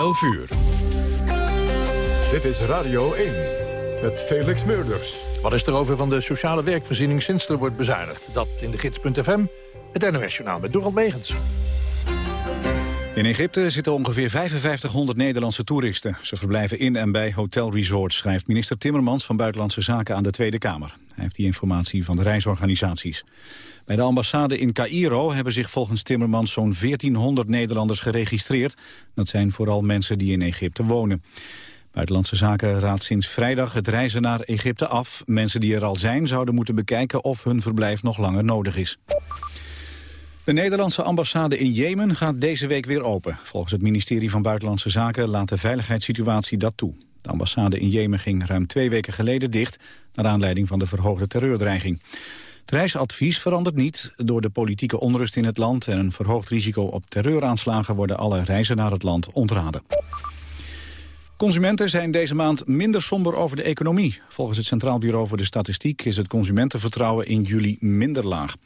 11 uur. Dit is Radio 1 met Felix Meurders. Wat is er over van de sociale werkvoorziening sinds er wordt bezuinigd? Dat in de gids.fm, het NOS-journaal met Dorald Megens. In Egypte zitten ongeveer 5500 Nederlandse toeristen. Ze verblijven in en bij hotelresorts, schrijft minister Timmermans van Buitenlandse Zaken aan de Tweede Kamer. Hij heeft die informatie van de reisorganisaties. Bij de ambassade in Cairo hebben zich volgens Timmermans zo'n 1400 Nederlanders geregistreerd. Dat zijn vooral mensen die in Egypte wonen. Buitenlandse Zaken raadt sinds vrijdag het reizen naar Egypte af. Mensen die er al zijn zouden moeten bekijken of hun verblijf nog langer nodig is. De Nederlandse ambassade in Jemen gaat deze week weer open. Volgens het ministerie van Buitenlandse Zaken laat de veiligheidssituatie dat toe. De ambassade in Jemen ging ruim twee weken geleden dicht... naar aanleiding van de verhoogde terreurdreiging. Het reisadvies verandert niet. Door de politieke onrust in het land en een verhoogd risico op terreuraanslagen... worden alle reizen naar het land ontraden. Consumenten zijn deze maand minder somber over de economie. Volgens het Centraal Bureau voor de Statistiek is het consumentenvertrouwen in juli minder laag.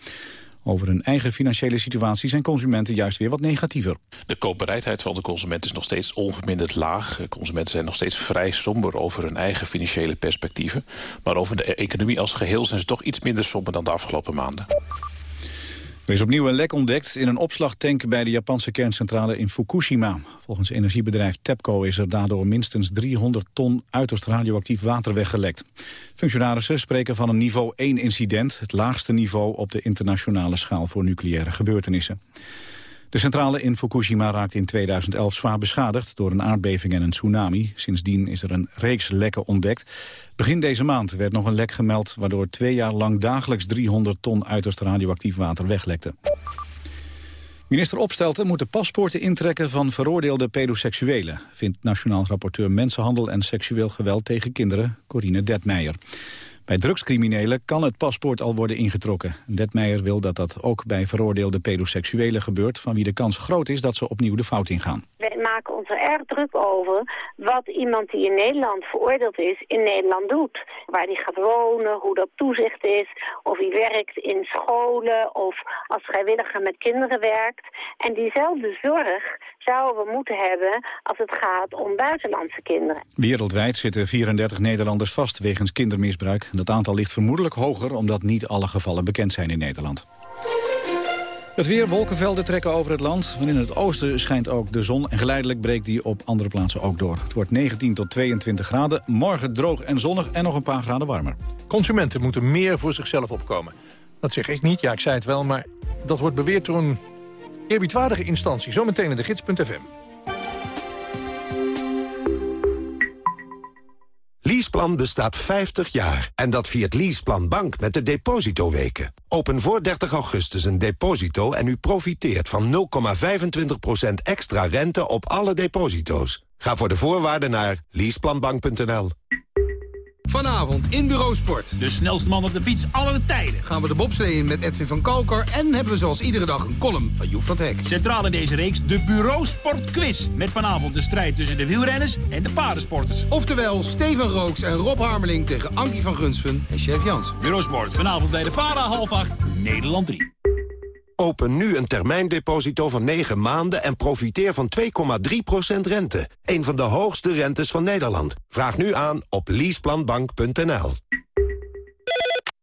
Over hun eigen financiële situatie zijn consumenten juist weer wat negatiever. De koopbereidheid van de consument is nog steeds onverminderd laag. Consumenten zijn nog steeds vrij somber over hun eigen financiële perspectieven. Maar over de economie als geheel zijn ze toch iets minder somber dan de afgelopen maanden. Er is opnieuw een lek ontdekt in een opslagtank bij de Japanse kerncentrale in Fukushima. Volgens energiebedrijf TEPCO is er daardoor minstens 300 ton uiterst radioactief water weggelekt. Functionarissen spreken van een niveau 1 incident, het laagste niveau op de internationale schaal voor nucleaire gebeurtenissen. De centrale in Fukushima raakte in 2011 zwaar beschadigd door een aardbeving en een tsunami. Sindsdien is er een reeks lekken ontdekt. Begin deze maand werd nog een lek gemeld... waardoor twee jaar lang dagelijks 300 ton uiterst radioactief water weglekte. Minister Opstelten moet de paspoorten intrekken van veroordeelde pedoseksuelen... vindt nationaal rapporteur Mensenhandel en seksueel geweld tegen kinderen Corine Detmeijer. Bij drugscriminelen kan het paspoort al worden ingetrokken. Detmeijer wil dat dat ook bij veroordeelde pedoseksuelen gebeurt... van wie de kans groot is dat ze opnieuw de fout ingaan. Wij maken ons er erg druk over wat iemand die in Nederland veroordeeld is... in Nederland doet. Waar hij gaat wonen, hoe dat toezicht is... of hij werkt in scholen of als vrijwilliger met kinderen werkt. En diezelfde zorg zouden we moeten hebben als het gaat om buitenlandse kinderen. Wereldwijd zitten 34 Nederlanders vast wegens kindermisbruik. Dat aantal ligt vermoedelijk hoger omdat niet alle gevallen bekend zijn in Nederland. Het weer, wolkenvelden trekken over het land. in het oosten schijnt ook de zon en geleidelijk breekt die op andere plaatsen ook door. Het wordt 19 tot 22 graden, morgen droog en zonnig en nog een paar graden warmer. Consumenten moeten meer voor zichzelf opkomen. Dat zeg ik niet, ja ik zei het wel, maar dat wordt beweerd door een eerbiedwaardige instantie. Zometeen in de gids.fm. Leaseplan bestaat 50 jaar en dat viert Leaseplan Bank met de depositoweken. Open voor 30 augustus een deposito en u profiteert van 0,25% extra rente op alle deposito's. Ga voor de voorwaarden naar leaseplanbank.nl. Vanavond in Bureau Sport. De snelste man op de fiets aller tijden. Gaan we de bobslee in met Edwin van Kalkar... en hebben we zoals iedere dag een column van Joep van Hek. Centraal in deze reeks de Bureau Sport Quiz. Met vanavond de strijd tussen de wielrenners en de paardensporters. Oftewel Steven Rooks en Rob Harmeling tegen Ankie van Gunsven en Chef Jans. Bureau Sport, vanavond bij de VARA half acht, Nederland 3. Open nu een termijndeposito van 9 maanden en profiteer van 2,3% rente. Een van de hoogste rentes van Nederland. Vraag nu aan op leaseplanbank.nl.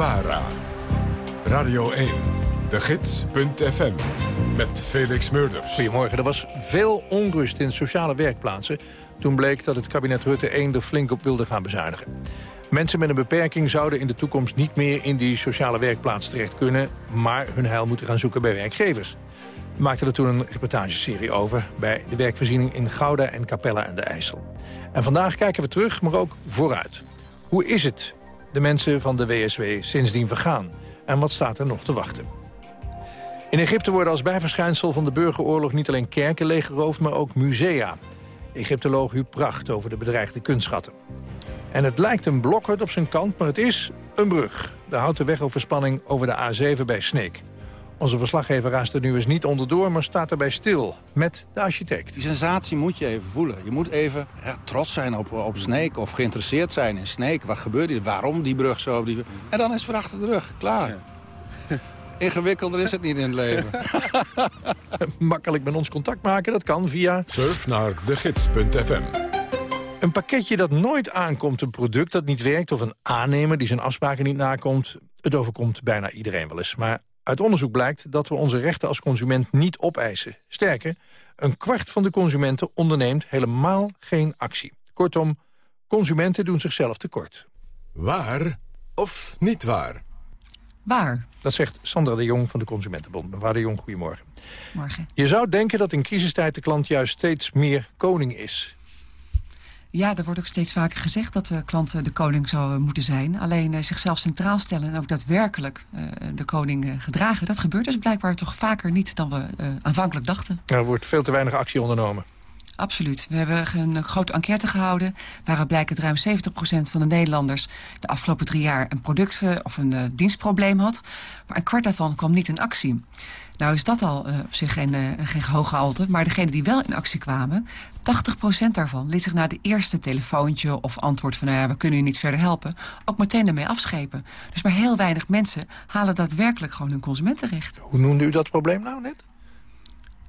VARA. Radio 1. De Gids.fm. Met Felix Murders. Goedemorgen. Er was veel onrust in sociale werkplaatsen... toen bleek dat het kabinet Rutte 1 er flink op wilde gaan bezuinigen. Mensen met een beperking zouden in de toekomst niet meer in die sociale werkplaats terecht kunnen... maar hun heil moeten gaan zoeken bij werkgevers. We maakten er toen een reportageserie over... bij de werkvoorziening in Gouda en Capella en de IJssel. En vandaag kijken we terug, maar ook vooruit. Hoe is het de mensen van de WSW sindsdien vergaan? En wat staat er nog te wachten? In Egypte worden als bijverschijnsel van de burgeroorlog... niet alleen kerken leeggeroofd, maar ook musea. Egyptoloog Huub Pracht over de bedreigde kunstschatten. En het lijkt een blokhut op zijn kant, maar het is een brug. De houten wegoverspanning over de A7 bij Sneek. Onze verslaggever raast er nu eens niet onderdoor, maar staat erbij stil. Met de architect. Die sensatie moet je even voelen. Je moet even ja, trots zijn op, op Sneek of geïnteresseerd zijn in Sneek. Wat gebeurt hier? Waarom die brug zo? Die... En dan is het achter de rug. Klaar. Ingewikkelder is het niet in het leven. Makkelijk met ons contact maken, dat kan via... Surf naar degids.fm een pakketje dat nooit aankomt, een product dat niet werkt... of een aannemer die zijn afspraken niet nakomt... het overkomt bijna iedereen wel eens. Maar uit onderzoek blijkt dat we onze rechten als consument niet opeisen. Sterker, een kwart van de consumenten onderneemt helemaal geen actie. Kortom, consumenten doen zichzelf tekort. Waar of niet waar? Waar? Dat zegt Sandra de Jong van de Consumentenbond. Mevrouw de Jong, goedemorgen. Morgen. Je zou denken dat in crisistijd de klant juist steeds meer koning is. Ja, er wordt ook steeds vaker gezegd dat de klant de koning zou moeten zijn. Alleen uh, zichzelf centraal stellen en ook daadwerkelijk de koning gedragen... dat gebeurt dus blijkbaar toch vaker niet dan we aanvankelijk dachten. Er wordt veel te weinig actie ondernomen. Absoluut. We hebben een grote enquête gehouden... waaruit blijkt dat ruim 70% van de Nederlanders... de afgelopen drie jaar een product of een dienstprobleem had. Maar een kwart daarvan kwam niet in actie. Nou is dat al uh, op zich geen, geen hoge halte. Maar degenen die wel in actie kwamen, 80% daarvan liet zich na de eerste telefoontje of antwoord van... nou ja, we kunnen u niet verder helpen, ook meteen ermee afschepen. Dus maar heel weinig mensen halen daadwerkelijk gewoon hun consumentenrecht. Hoe noemde u dat probleem nou net?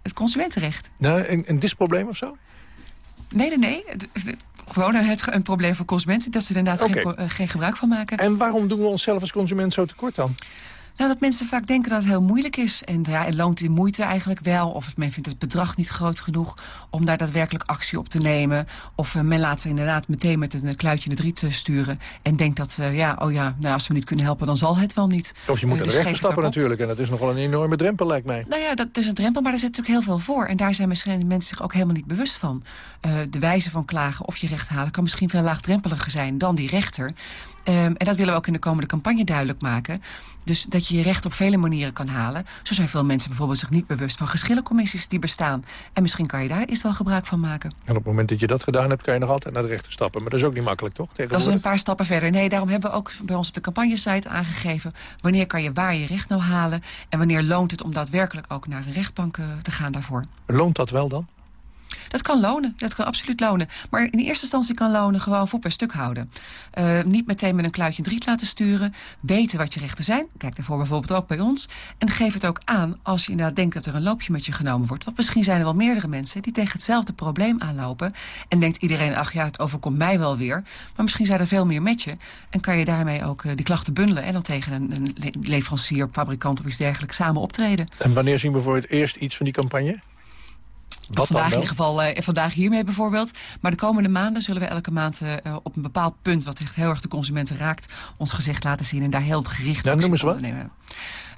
Het consumentenrecht. Nou, een, een disprobleem of zo? Nee, nee, nee. Gewoon het, een probleem voor consumenten, dat ze er inderdaad okay. geen, geen gebruik van maken. En waarom doen we onszelf als consument zo tekort dan? Nou, dat mensen vaak denken dat het heel moeilijk is. En ja, en loont die moeite eigenlijk wel. Of men vindt het bedrag niet groot genoeg om daar daadwerkelijk actie op te nemen. Of uh, men laat ze inderdaad meteen met een kluitje in de driet sturen. En denkt dat, uh, ja, oh ja, nou, als we niet kunnen helpen, dan zal het wel niet. Of je moet naar de rechter stappen natuurlijk. En dat is nog wel een enorme drempel, lijkt mij. Nou ja, dat is een drempel, maar er zit natuurlijk heel veel voor. En daar zijn misschien mensen zich ook helemaal niet bewust van. de wijze van klagen of je recht halen kan misschien veel laagdrempeliger zijn dan die rechter. Um, en dat willen we ook in de komende campagne duidelijk maken. Dus dat je je recht op vele manieren kan halen. Zo zijn veel mensen bijvoorbeeld zich niet bewust van geschillencommissies die bestaan. En misschien kan je daar eerst wel gebruik van maken. En op het moment dat je dat gedaan hebt, kan je nog altijd naar de rechter stappen. Maar dat is ook niet makkelijk, toch? Dat is een paar stappen verder. Nee, daarom hebben we ook bij ons op de campagnesite aangegeven... wanneer kan je waar je recht nou halen... en wanneer loont het om daadwerkelijk ook naar een rechtbank te gaan daarvoor. Loont dat wel dan? Dat kan lonen, dat kan absoluut lonen. Maar in eerste instantie kan lonen gewoon voet bij stuk houden. Uh, niet meteen met een kluitje driet laten sturen. Weten wat je rechten zijn. Kijk daarvoor bijvoorbeeld ook bij ons. En geef het ook aan als je inderdaad denkt dat er een loopje met je genomen wordt. Want misschien zijn er wel meerdere mensen die tegen hetzelfde probleem aanlopen. En denkt iedereen, ach ja, het overkomt mij wel weer. Maar misschien zijn er veel meer met je. En kan je daarmee ook uh, die klachten bundelen. En dan tegen een, een leverancier, fabrikant of iets dergelijks samen optreden. En wanneer zien we voor het eerst iets van die campagne? Wat vandaag in ieder geval, uh, vandaag hiermee bijvoorbeeld. Maar de komende maanden zullen we elke maand uh, op een bepaald punt... wat echt heel erg de consumenten raakt, ons gezicht laten zien... en daar heel gericht ja, noem eens wat. nemen.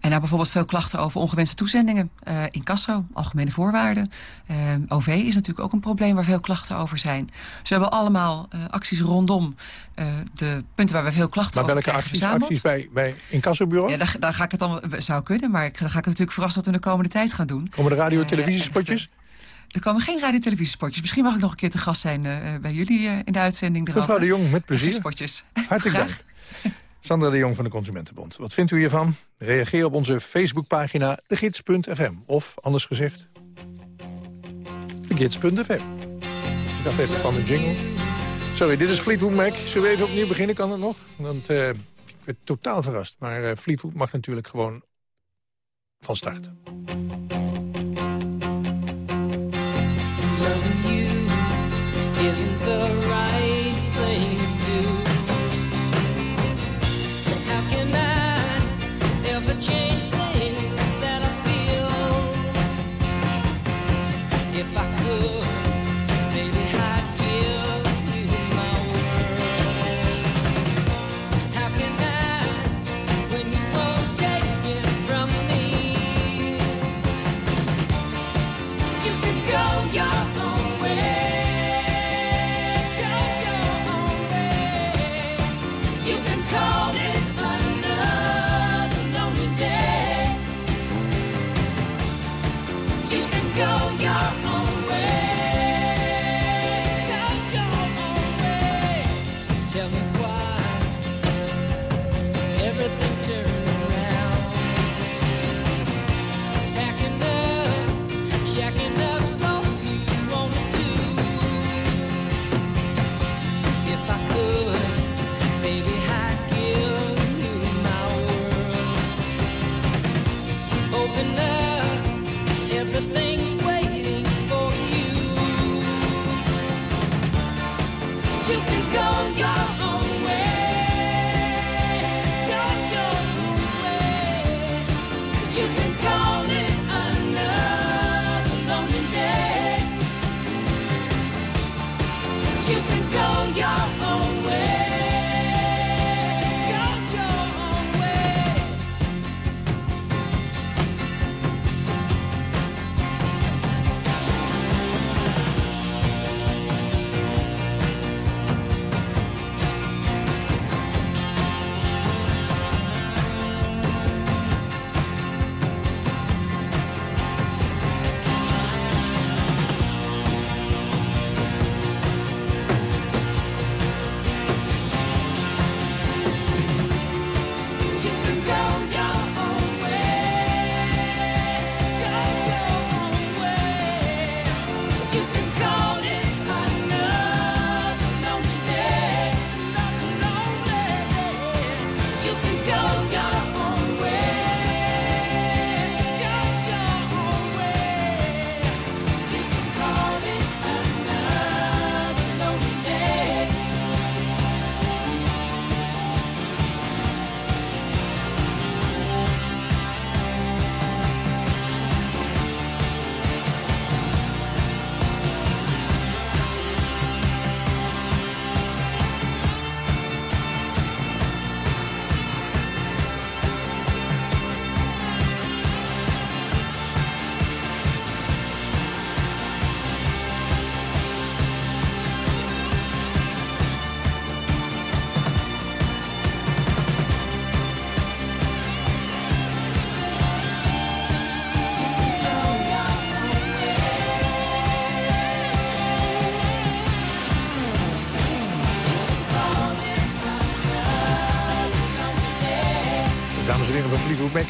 En nou bijvoorbeeld veel klachten over ongewenste toezendingen. Uh, incasso, algemene voorwaarden. Uh, OV is natuurlijk ook een probleem waar veel klachten over zijn. Dus we hebben allemaal uh, acties rondom de punten waar we veel klachten maar over welke acties, acties bij, bij incassobureau? Ja, daar, daar, ga ik het dan, zou kunnen, maar ik, daar ga ik het natuurlijk verrast wat we de komende tijd gaan doen. Komen de radio- en televisiespotjes? Er komen geen radio-televisiespotjes. Misschien mag ik nog een keer te gast zijn uh, bij jullie uh, in de uitzending. Erover. Mevrouw de Jong, met plezier. Spotjes. Hartelijk dank. Sandra de Jong van de Consumentenbond. Wat vindt u hiervan? Reageer op onze Facebookpagina degids.fm. Of, anders gezegd, degids.fm. Ik dacht even van de jingle. Sorry, dit is Fleetwood Mac. Zullen we even opnieuw beginnen? Kan het nog? Want uh, ik werd totaal verrast. Maar Fleetwood mag natuurlijk gewoon van start. Isn't the right thing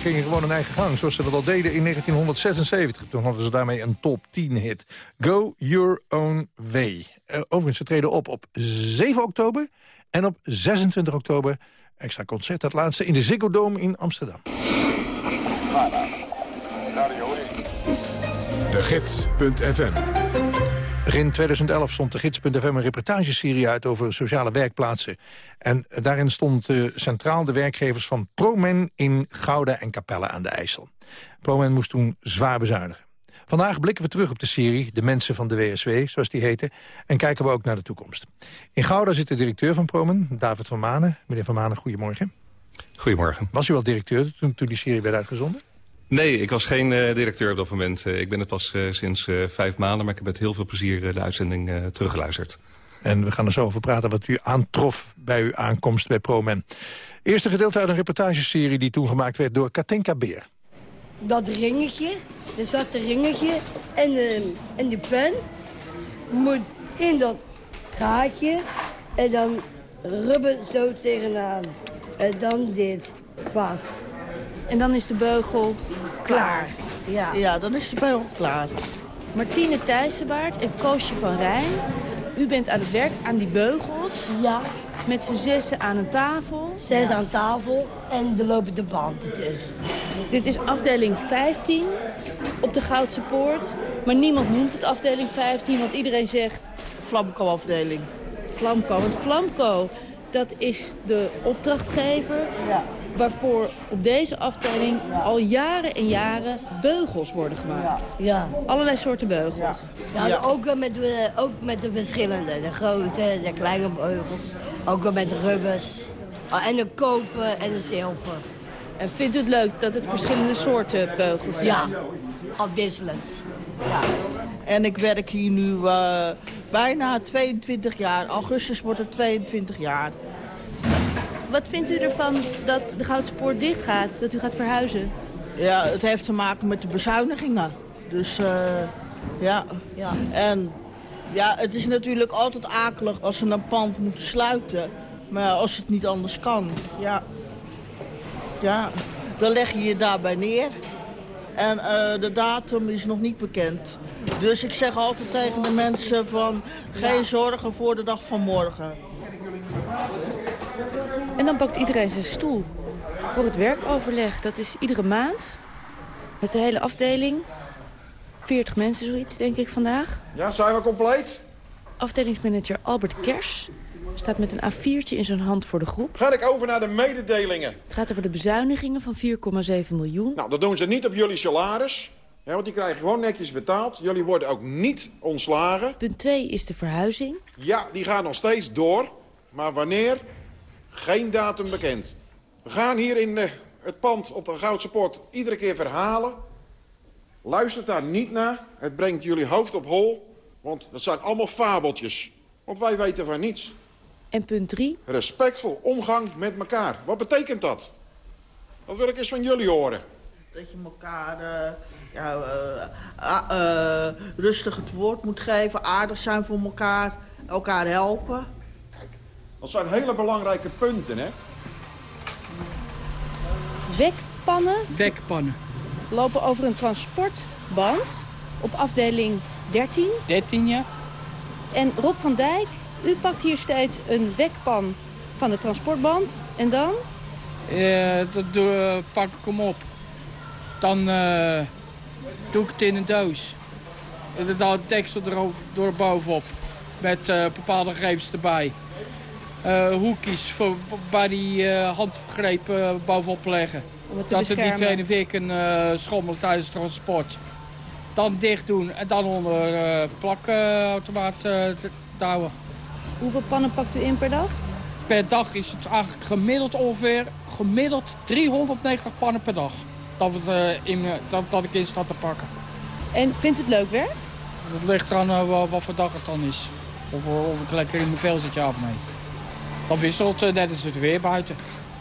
gingen gewoon hun eigen gang... zoals ze dat al deden in 1976. Toen hadden ze daarmee een top 10 hit. Go Your Own Way. Eh, overigens, ze treden op op 7 oktober en op 26 oktober... extra concert, dat laatste, in de Ziggo Dome in Amsterdam. De Gids.fm Begin 2011 stond de Gids.fm een reportageserie uit over sociale werkplaatsen. En daarin stond eh, centraal de werkgevers van ProMen in Gouda en Capelle aan de IJssel. ProMen moest toen zwaar bezuinigen. Vandaag blikken we terug op de serie De Mensen van de WSW, zoals die heette, en kijken we ook naar de toekomst. In Gouda zit de directeur van ProMen, David van Manen. Meneer van Manen, goedemorgen. Goedemorgen. Was u al directeur toen, toen die serie werd uitgezonden? Nee, ik was geen eh, directeur op dat moment. Eh, ik ben het pas eh, sinds eh, vijf maanden, maar ik heb met heel veel plezier eh, de uitzending eh, teruggeluisterd. En we gaan er zo over praten wat u aantrof bij uw aankomst bij ProMen. Eerste gedeelte uit een reportageserie die toen gemaakt werd door Katinka Beer. dat ringetje, dat zwarte ringetje en de, en de pen moet in dat gaatje en dan rubber zo tegenaan. En dan dit vast. En dan is de beugel klaar. Ja. Ja, dan is de beugel klaar. Martine Thijssenbaard en Koosje van Rijn. U bent aan het werk aan die beugels. Ja. Met z'n zessen aan een tafel. Zes aan tafel en de lopende band ertussen. Dit is afdeling 15 op de Goudse Poort. Maar niemand noemt het afdeling 15, want iedereen zegt... Flamco-afdeling. Flamco, want Flamco, dat is de opdrachtgever... waarvoor op deze afdeling al jaren en jaren beugels worden gemaakt. Ja. Allerlei soorten beugels. Ja, Ook, wel met, de- ook met de verschillende. De grote, de kleine beugels. Ook wel met de rubbers. Oh, en de koper en de zilver. En vindt u het leuk dat het verschillende soorten beugels zijn? Ja, afwisselend. Ja. En ik werk hier nu eh, bijna 22 jaar. Augustus wordt het 22 jaar. Wat vindt u ervan dat de Goudse Poort dicht gaat, dat u gaat verhuizen? Ja, het heeft te maken met de bezuinigingen. Dus eh, ja. ja. En ja, het is natuurlijk altijd akelig als ze een pand moeten sluiten. Maar als het niet anders kan, ja. Ja, dan leg je je daarbij neer. En eh, de datum is nog niet bekend. Dus ik zeg altijd tegen de mensen van... geen zorgen voor de dag van morgen. En dan pakt iedereen zijn stoel voor het werkoverleg. Dat is iedere maand met de hele afdeling. 40 mensen zoiets, denk ik, vandaag. Ja, zijn we compleet? Afdelingsmanager Albert Kers staat met een A4'tje in zijn hand voor de groep. Ga ik over naar de mededelingen. Het gaat over de bezuinigingen van 4,7 miljoen. Nou, dat doen ze niet op jullie salaris. Ja, want die krijgen gewoon netjes betaald. Jullie worden ook niet ontslagen. Punt 2 is de verhuizing. Ja, die gaat nog steeds door. Maar wanneer? Geen datum bekend. We gaan hier in eh, het pand op de Goudse Poort iedere keer verhalen. Luistert daar niet naar. Het brengt jullie hoofd op hol. Want dat zijn allemaal fabeltjes. Want wij weten van niets. En punt 3, Respectvol omgang met elkaar. Wat betekent dat? Dat wil ik eens van jullie horen. Dat je elkaar eh, ja, eh, rustig het woord moet geven, aardig zijn voor elkaar, elkaar helpen. Dat zijn hele belangrijke punten, hè? wekpannen Wekpannen. lopen over een transportband op afdeling 13. 13, ja. En Rob van Dijk, u pakt hier steeds een wekpan van de transportband. En dan? Eh, dat doe, pak ik hem op. Dan eh, doe ik het in een doos. En dan deksel er door bovenop. Met eh, bepaalde gegevens erbij. Eh, hoekjes voor, bij die eh handgreep eh, bovenop leggen. Het dat het niet beschermen. heen en weer schommelen tijdens het transport. Dan dicht doen en dan onder plakautomaat houden. Hoeveel pannen pakt u in per dag? Per dag is het eigenlijk gemiddeld ongeveer gemiddeld 390 pannen per dag. Dat, we, in, dat, dat ik in sta te pakken. En vindt u het leuk werk? Dat ligt eraan wat, voor dag het dan is. Of, of ik lekker in mijn vel zit, ja of nee. Dat wisselt, eh, net als het weer buiten.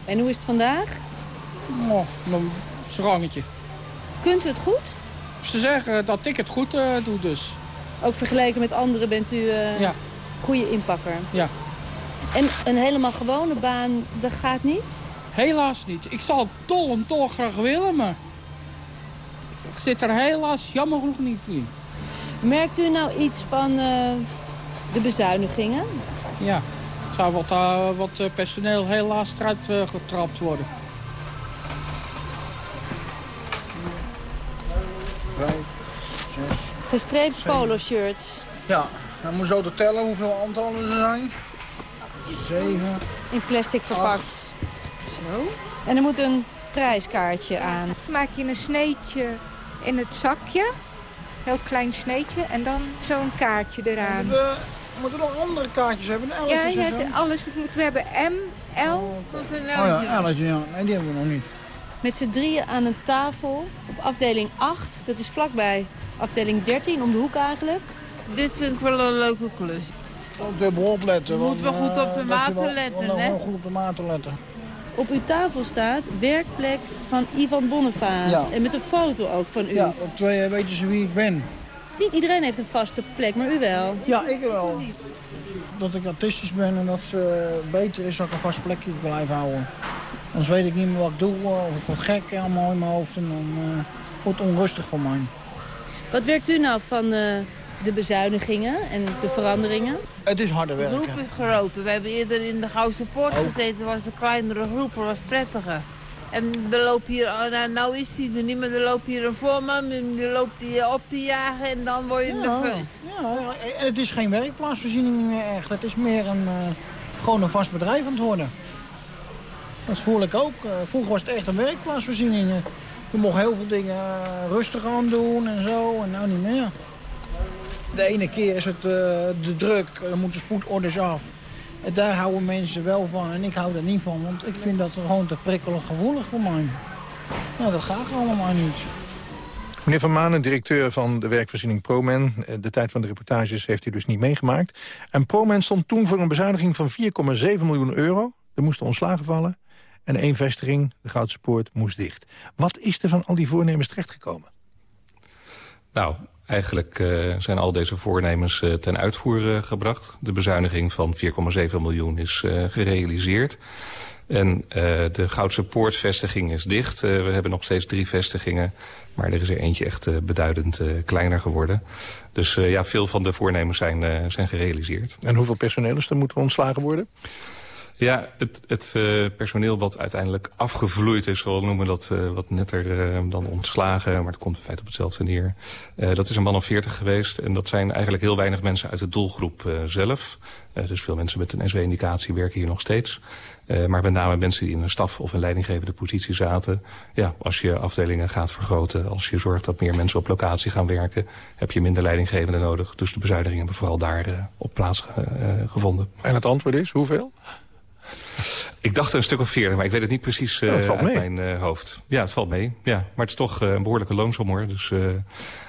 En hoe is het vandaag? Oh, een rangetje. Kunt u het goed? Ze zeggen dat ik het goed eh, doe dus. Ook vergeleken met anderen bent u eh Ja. goede inpakker. Ja. En een helemaal gewone baan, dat gaat niet? Helaas niet. Ik zal het dol en dol graag willen, maar... Ik zit er helaas jammer genoeg niet in. Merkt u nou iets van de bezuinigingen? Ja, zou wat, eh, wat eh, personeel helaas eruit eh, getrapt worden. Vijf, zes. Gestreept polo-shirts. Ja, dan moet je zo te tellen hoeveel aantallen er zijn. Zeven. In plastic verpakt. Zo. En er moet een prijskaartje aan. Maak je een sneetje in het zakje, heel klein sneetje, en dan zo'n kaartje eraan. We moeten, nog andere kaartjes hebben, een Ja, hebt alles. We hebben M, L. Oh ja, elletje, ja. Nee, die hebben we nog niet. Met z'n drieën aan een tafel op afdeling 8. Dat is vlakbij afdeling 13, om de hoek eigenlijk. Dit vind ik wel een leuke klus. Ook dubbel opletten. Je moet wel goed eh, op de maten wel- letten, hè? Gewoon goed op de maten letten. Op uw tafel staat werkplek van Ivan. Ja. En met een foto ook van u. Ja, op twee weten ze wie ik ben. Niet iedereen heeft een vaste plek, maar u wel. Ja, ik wel. Dat ik autistisch ben en dat het eh, beter is dat ik een vast plekje blijf houden. Anders weet ik niet meer wat ik doe, eh, of ik word gek allemaal in mijn hoofd en dan eh, wordt het onrustig voor mij. Wat werkt u nou van eh, de bezuinigingen en de veranderingen? Het is harder De groep werken. is groter. We hebben eerder in de Gouden Poort Oh. gezeten. was een kleinere groep, was prettiger. En er loopt hier, oh, nou, nou is die er niet meer, er loopt hier een voorman, en die loopt die op te jagen en dan word je nerveus. Ja, en het is geen werkplaatsvoorziening meer echt. Het is meer een, eh, gewoon een vast bedrijf aan het worden. Dat voel ik ook. Eh, vroeger was het echt een werkplaatsvoorziening. Eh, Je mocht heel veel dingen eh, rustig aan doen en zo, en nou niet meer. De ene keer is het eh, de druk, dan moeten spoedorders af. Daar houden mensen wel van en ik hou er niet van, want ik vind dat gewoon te prikkelig gevoelig voor mij. Ja, dat gaat gewoon allemaal niet. Meneer Van Manen, directeur van de werkvoorziening ProMen. Eh, De tijd van de reportages heeft u dus niet meegemaakt. En ProMen stond toen voor een bezuiniging van 4,7 miljoen euro. Er moesten ontslagen vallen. En één vestiging, de Goudse Poort, moest dicht. Wat is er van al die voornemens terechtgekomen? Nou, eigenlijk eh, zijn al deze voornemens eh, ten uitvoer eh, gebracht. De bezuiniging van 4,7 miljoen is gerealiseerd. En de Goudse Poortvestiging is dicht. We hebben nog steeds drie vestigingen. Maar er is er eentje echt beduidend kleiner geworden. Dus ja, veel van de voornemens zijn, zijn gerealiseerd. En hoeveel personeel is er moeten ontslagen worden? Ja, het, het eh, personeel wat uiteindelijk afgevloeid is, we noemen dat eh, wat netter eh, dan ontslagen, maar het komt in feite op hetzelfde neer. Dat is een man of 40 geweest en dat zijn eigenlijk heel weinig mensen uit de doelgroep zelf. Dus veel mensen met een SW-indicatie werken hier nog steeds. Maar met name mensen die in een staf- of een leidinggevende positie zaten. Ja, als je afdelingen gaat vergroten, als je zorgt dat meer mensen op locatie gaan werken, heb je minder leidinggevende nodig. Dus de bezuinigingen hebben vooral daar op plaats gevonden. En het antwoord is, hoeveel? Ik dacht een stuk of 40, maar ik weet het niet precies Ja, het eh, valt uit mee. mijn eh, hoofd. Ja, het valt mee. Ja. Maar het is toch eh, een behoorlijke loonsom hoor. Dus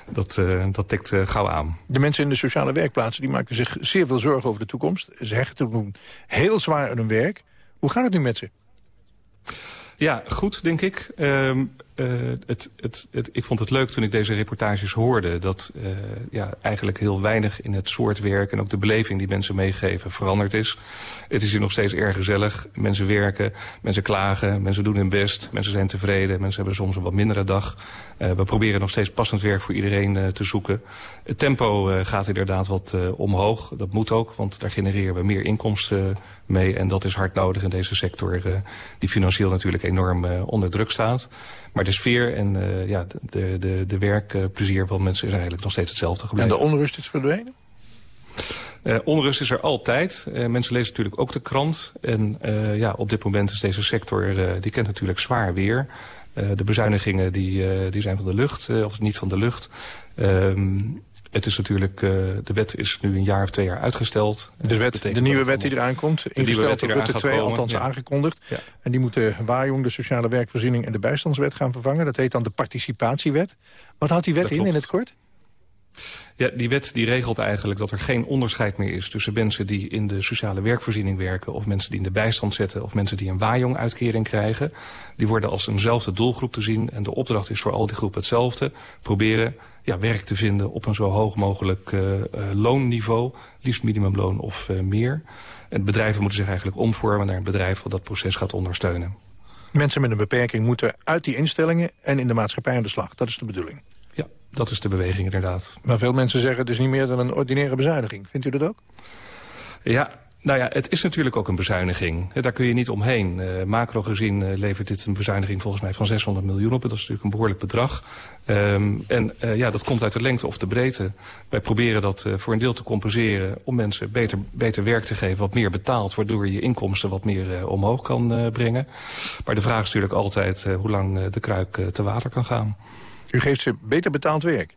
dat, dat tikt gauw aan. De mensen in de sociale werkplaatsen die maken zich zeer veel zorgen over de toekomst. Ze hechten doen heel zwaar aan hun werk. Hoe gaat het nu met ze? Ja, goed, denk ik. Ehm, eh, het, het, ik vond het leuk toen ik deze reportages hoorde... dat eh, ja, eigenlijk heel weinig in het soort werk... en ook de beleving die mensen meegeven veranderd is. Het is hier nog steeds erg gezellig. Mensen werken, mensen klagen, mensen doen hun best. Mensen zijn tevreden, mensen hebben soms een wat mindere dag. Eh, we proberen nog steeds passend werk voor iedereen te zoeken. Het tempo gaat inderdaad wat omhoog. Dat moet ook, want daar genereren we meer inkomsten mee. En dat is hard nodig in deze sector... die financieel natuurlijk enorm onder druk staat. Maar de sfeer en eh, ja, de, de, de werkplezier van mensen is eigenlijk nog steeds hetzelfde En gebleven. de onrust is verdwenen? Eh, onrust is er altijd. Eh, mensen lezen natuurlijk ook de krant. En eh, ja, op dit moment is deze sector, eh, die kent natuurlijk zwaar weer. Eh, de bezuinigingen die, eh, die zijn van de lucht, eh, of niet van de lucht. Ehm, het is natuurlijk, eh, de wet is nu een jaar of twee jaar uitgesteld. De, wet, de nieuwe wet die eraan komt, ingesteld die door Rutte gaat 2, komen, althans ja. aangekondigd. Ja. En die moet de Waaijong, de sociale werkvoorziening en de bijstandswet gaan vervangen. Dat heet dan de participatiewet. Wat houdt die wet Dat in, in het kort? Ja, die wet die regelt eigenlijk dat er geen onderscheid meer is... tussen mensen die in de sociale werkvoorziening werken... of mensen die in de bijstand zitten... of mensen die een waaijong-uitkering krijgen. Die worden als eenzelfde doelgroep te zien. En de opdracht is voor al die groepen hetzelfde. Proberen ja, werk te vinden op een zo hoog mogelijk eh, eh, loonniveau. Liefst minimumloon of eh, meer. En bedrijven moeten zich eigenlijk omvormen naar een bedrijf... dat dat proces gaat ondersteunen. Mensen met een beperking moeten uit die instellingen en in de maatschappij aan de slag. Dat is de bedoeling. Dat is de beweging inderdaad. Maar veel mensen zeggen het is niet meer dan een ordinaire bezuiniging. Vindt u dat ook? Ja, nou ja, het is natuurlijk ook een bezuiniging. Daar kun je niet omheen. Eh, macro gezien eh, levert dit een bezuiniging volgens mij van 600 miljoen op. Dat is natuurlijk een behoorlijk bedrag. Ehm, en eh, ja, dat komt uit de lengte of de breedte. Wij proberen dat voor een deel te compenseren... om mensen beter, beter werk te geven, wat meer betaald... waardoor je je inkomsten wat meer omhoog kan brengen. Maar de vraag is natuurlijk altijd hoe lang de kruik te water kan gaan. U geeft ze beter betaald werk.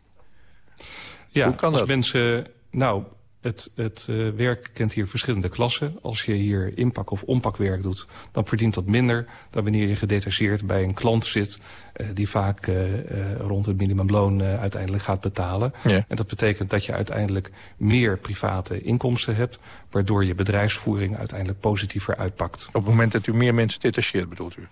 Ja, Hoe kan als dat? mensen... Nou, het, het eh, werk kent hier verschillende klassen. Als je hier inpak- of ompakwerk doet, dan verdient dat minder... dan wanneer je gedetacheerd bij een klant zit... eh, die vaak eh, rond het minimumloon uiteindelijk gaat betalen. Ja. En dat betekent dat je uiteindelijk meer private inkomsten hebt... waardoor je bedrijfsvoering uiteindelijk positiever uitpakt. Op het moment dat u meer mensen detacheert, bedoelt u?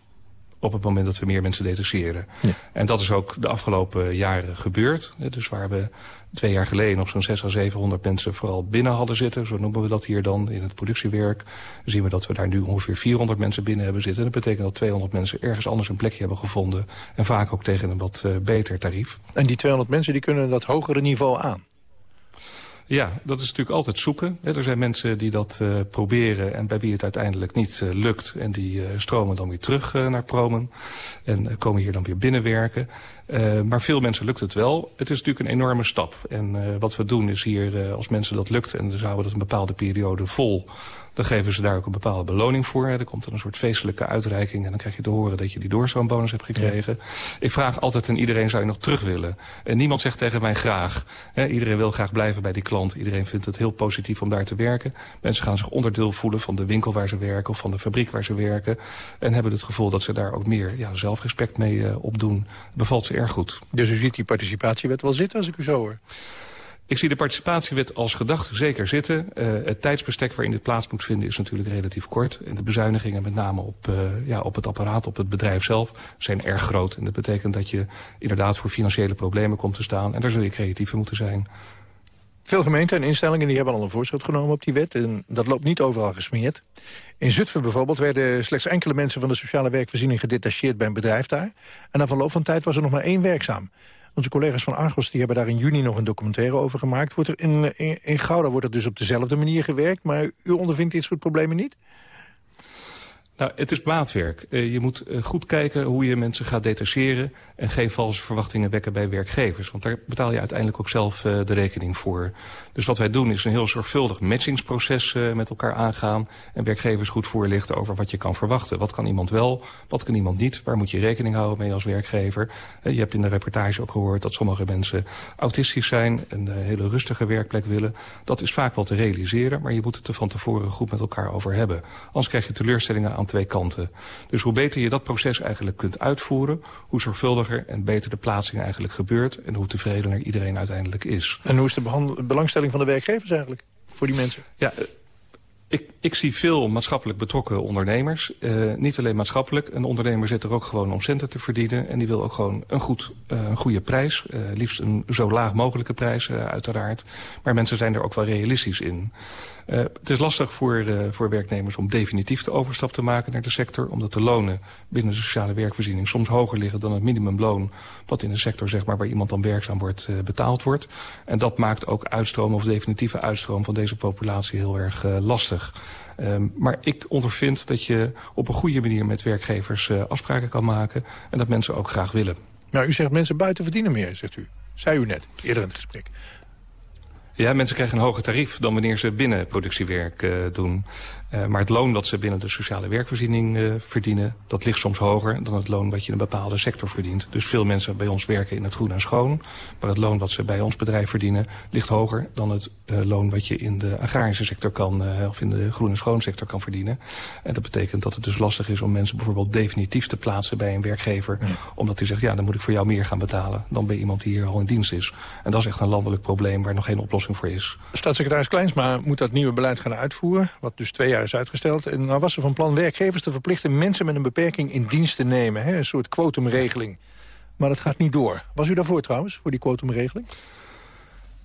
Op het moment dat we meer mensen detacheren. En dat is ook de afgelopen jaren gebeurd. Dus waar we twee jaar geleden nog zo'n 600 à 700 mensen vooral binnen hadden zitten. Zo noemen we dat hier dan in het productiewerk. Dan zien we dat we daar nu ongeveer 400 mensen binnen hebben zitten. En dat betekent dat 200 mensen ergens anders een plekje hebben gevonden. En vaak ook tegen een wat eh, beter tarief. En die 200 mensen die kunnen dat hogere niveau aan. Ja, dat is natuurlijk altijd zoeken. Er zijn mensen die dat eh, proberen en bij wie het uiteindelijk niet eh, lukt. En die eh, stromen dan weer terug naar Promen. En komen hier dan weer binnenwerken. Maar veel mensen lukt het wel. Het is natuurlijk een enorme stap. En wat we doen is hier, als mensen dat lukt... en dan houden we dat een bepaalde periode vol... dan geven ze daar ook een bepaalde beloning voor. Er komt dan een soort feestelijke uitreiking... en dan krijg je te horen dat je die doorstroombonus hebt gekregen. Ik vraag altijd aan iedereen, zou je nog terug willen? En niemand zegt tegen mij graag. Iedereen wil graag blijven bij die klant. Iedereen vindt het heel positief om daar te werken. Mensen gaan zich onderdeel voelen van de winkel waar ze werken... of van de fabriek waar ze werken. En hebben het gevoel dat ze daar ook meer ja, zelfrespect mee eh, opdoen. Bevalt ze erg goed. Dus u ziet die participatiewet wel zitten als ik u zo hoor. Ik zie de participatiewet als gedachte zeker zitten. Eh, het tijdsbestek waarin dit plaats moet vinden is natuurlijk relatief kort. En de bezuinigingen met name op, eh, ja, op het apparaat, op het bedrijf zelf... zijn erg groot. En dat betekent dat je inderdaad voor financiële problemen komt te staan. En daar zul je creatief in moeten zijn. Veel gemeenten en instellingen die hebben al een voorschot genomen op die wet. En dat loopt niet overal gesmeerd. In Zutphen bijvoorbeeld werden slechts enkele mensen van de sociale werkvoorziening gedetacheerd bij een bedrijf daar. En na verloop van tijd was er nog maar één werkzaam. Onze collega's van Argos die hebben daar in juni nog een documentaire over gemaakt. Wordt er in, in, Gouda wordt er dus op dezelfde manier gewerkt, maar u ondervindt dit soort problemen niet? Nou, het is maatwerk. Uh, je moet uh, goed kijken hoe je mensen gaat detacheren... en geen valse verwachtingen wekken bij werkgevers. Want daar betaal je uiteindelijk ook zelf uh, de rekening voor. Dus wat wij doen is een heel zorgvuldig matchingsproces met elkaar aangaan... en werkgevers goed voorlichten over wat je kan verwachten. Wat kan iemand wel, wat kan iemand niet? Waar moet je rekening houden mee als werkgever? je hebt in de reportage ook gehoord dat sommige mensen autistisch zijn... en een hele rustige werkplek willen. Dat is vaak wel te realiseren, maar je moet het er van tevoren goed met elkaar over hebben. Anders krijg je teleurstellingen aan twee kanten. Dus hoe beter je dat proces eigenlijk kunt uitvoeren... hoe zorgvuldiger en beter de plaatsing eigenlijk gebeurt... en hoe tevredener iedereen uiteindelijk is. En hoe is de belangstelling van de werkgevers eigenlijk voor die mensen? Ja, ik, ik, zie veel maatschappelijk betrokken ondernemers. Uh, niet alleen maatschappelijk. Een ondernemer zit er ook gewoon om centen te verdienen. En die wil ook gewoon een, goed, uh, een goede prijs. Uh, liefst een zo laag mogelijke prijs, uiteraard. Maar mensen zijn er ook wel realistisch in. Het is lastig voor, voor werknemers om definitief de overstap te maken naar de sector. Omdat de lonen binnen de sociale werkvoorziening soms hoger liggen dan het minimumloon. Wat in de sector zeg maar, waar iemand dan werkzaam wordt betaald wordt. En dat maakt ook uitstroom of definitieve uitstroom van deze populatie heel erg lastig. Um, maar ik ondervind dat je op een goede manier met werkgevers afspraken kan maken. En dat mensen ook graag willen. Nou, u zegt mensen buiten verdienen meer, zegt u. Zei u net, eerder in het gesprek. Ja, mensen krijgen een hoger tarief dan wanneer ze binnen productiewerk uh, doen. Uh, maar het loon dat ze binnen de sociale werkvoorziening uh, verdienen... dat ligt soms hoger dan het loon wat je in een bepaalde sector verdient. Dus veel mensen bij ons werken in het groen en schoon. Maar het loon dat ze bij ons bedrijf verdienen... ligt hoger dan het uh, loon wat je in de agrarische sector kan... of in de groen en schoon sector kan verdienen. En dat betekent dat het dus lastig is om mensen bijvoorbeeld definitief te plaatsen... bij een werkgever. Ja. Omdat hij zegt, ja, dan moet ik voor jou meer gaan betalen... dan bij iemand die hier al in dienst is. En dat is echt een landelijk probleem waar nog geen oplossing voor is. Staatssecretaris Kleinsma moet dat nieuwe beleid gaan uitvoeren... wat dus twee jaar is uitgesteld. En nou was er van plan werkgevers te verplichten mensen met een beperking in dienst te nemen. Hè? Een soort quotumregeling. Maar dat gaat niet door. Was u daarvoor trouwens, voor die quotumregeling?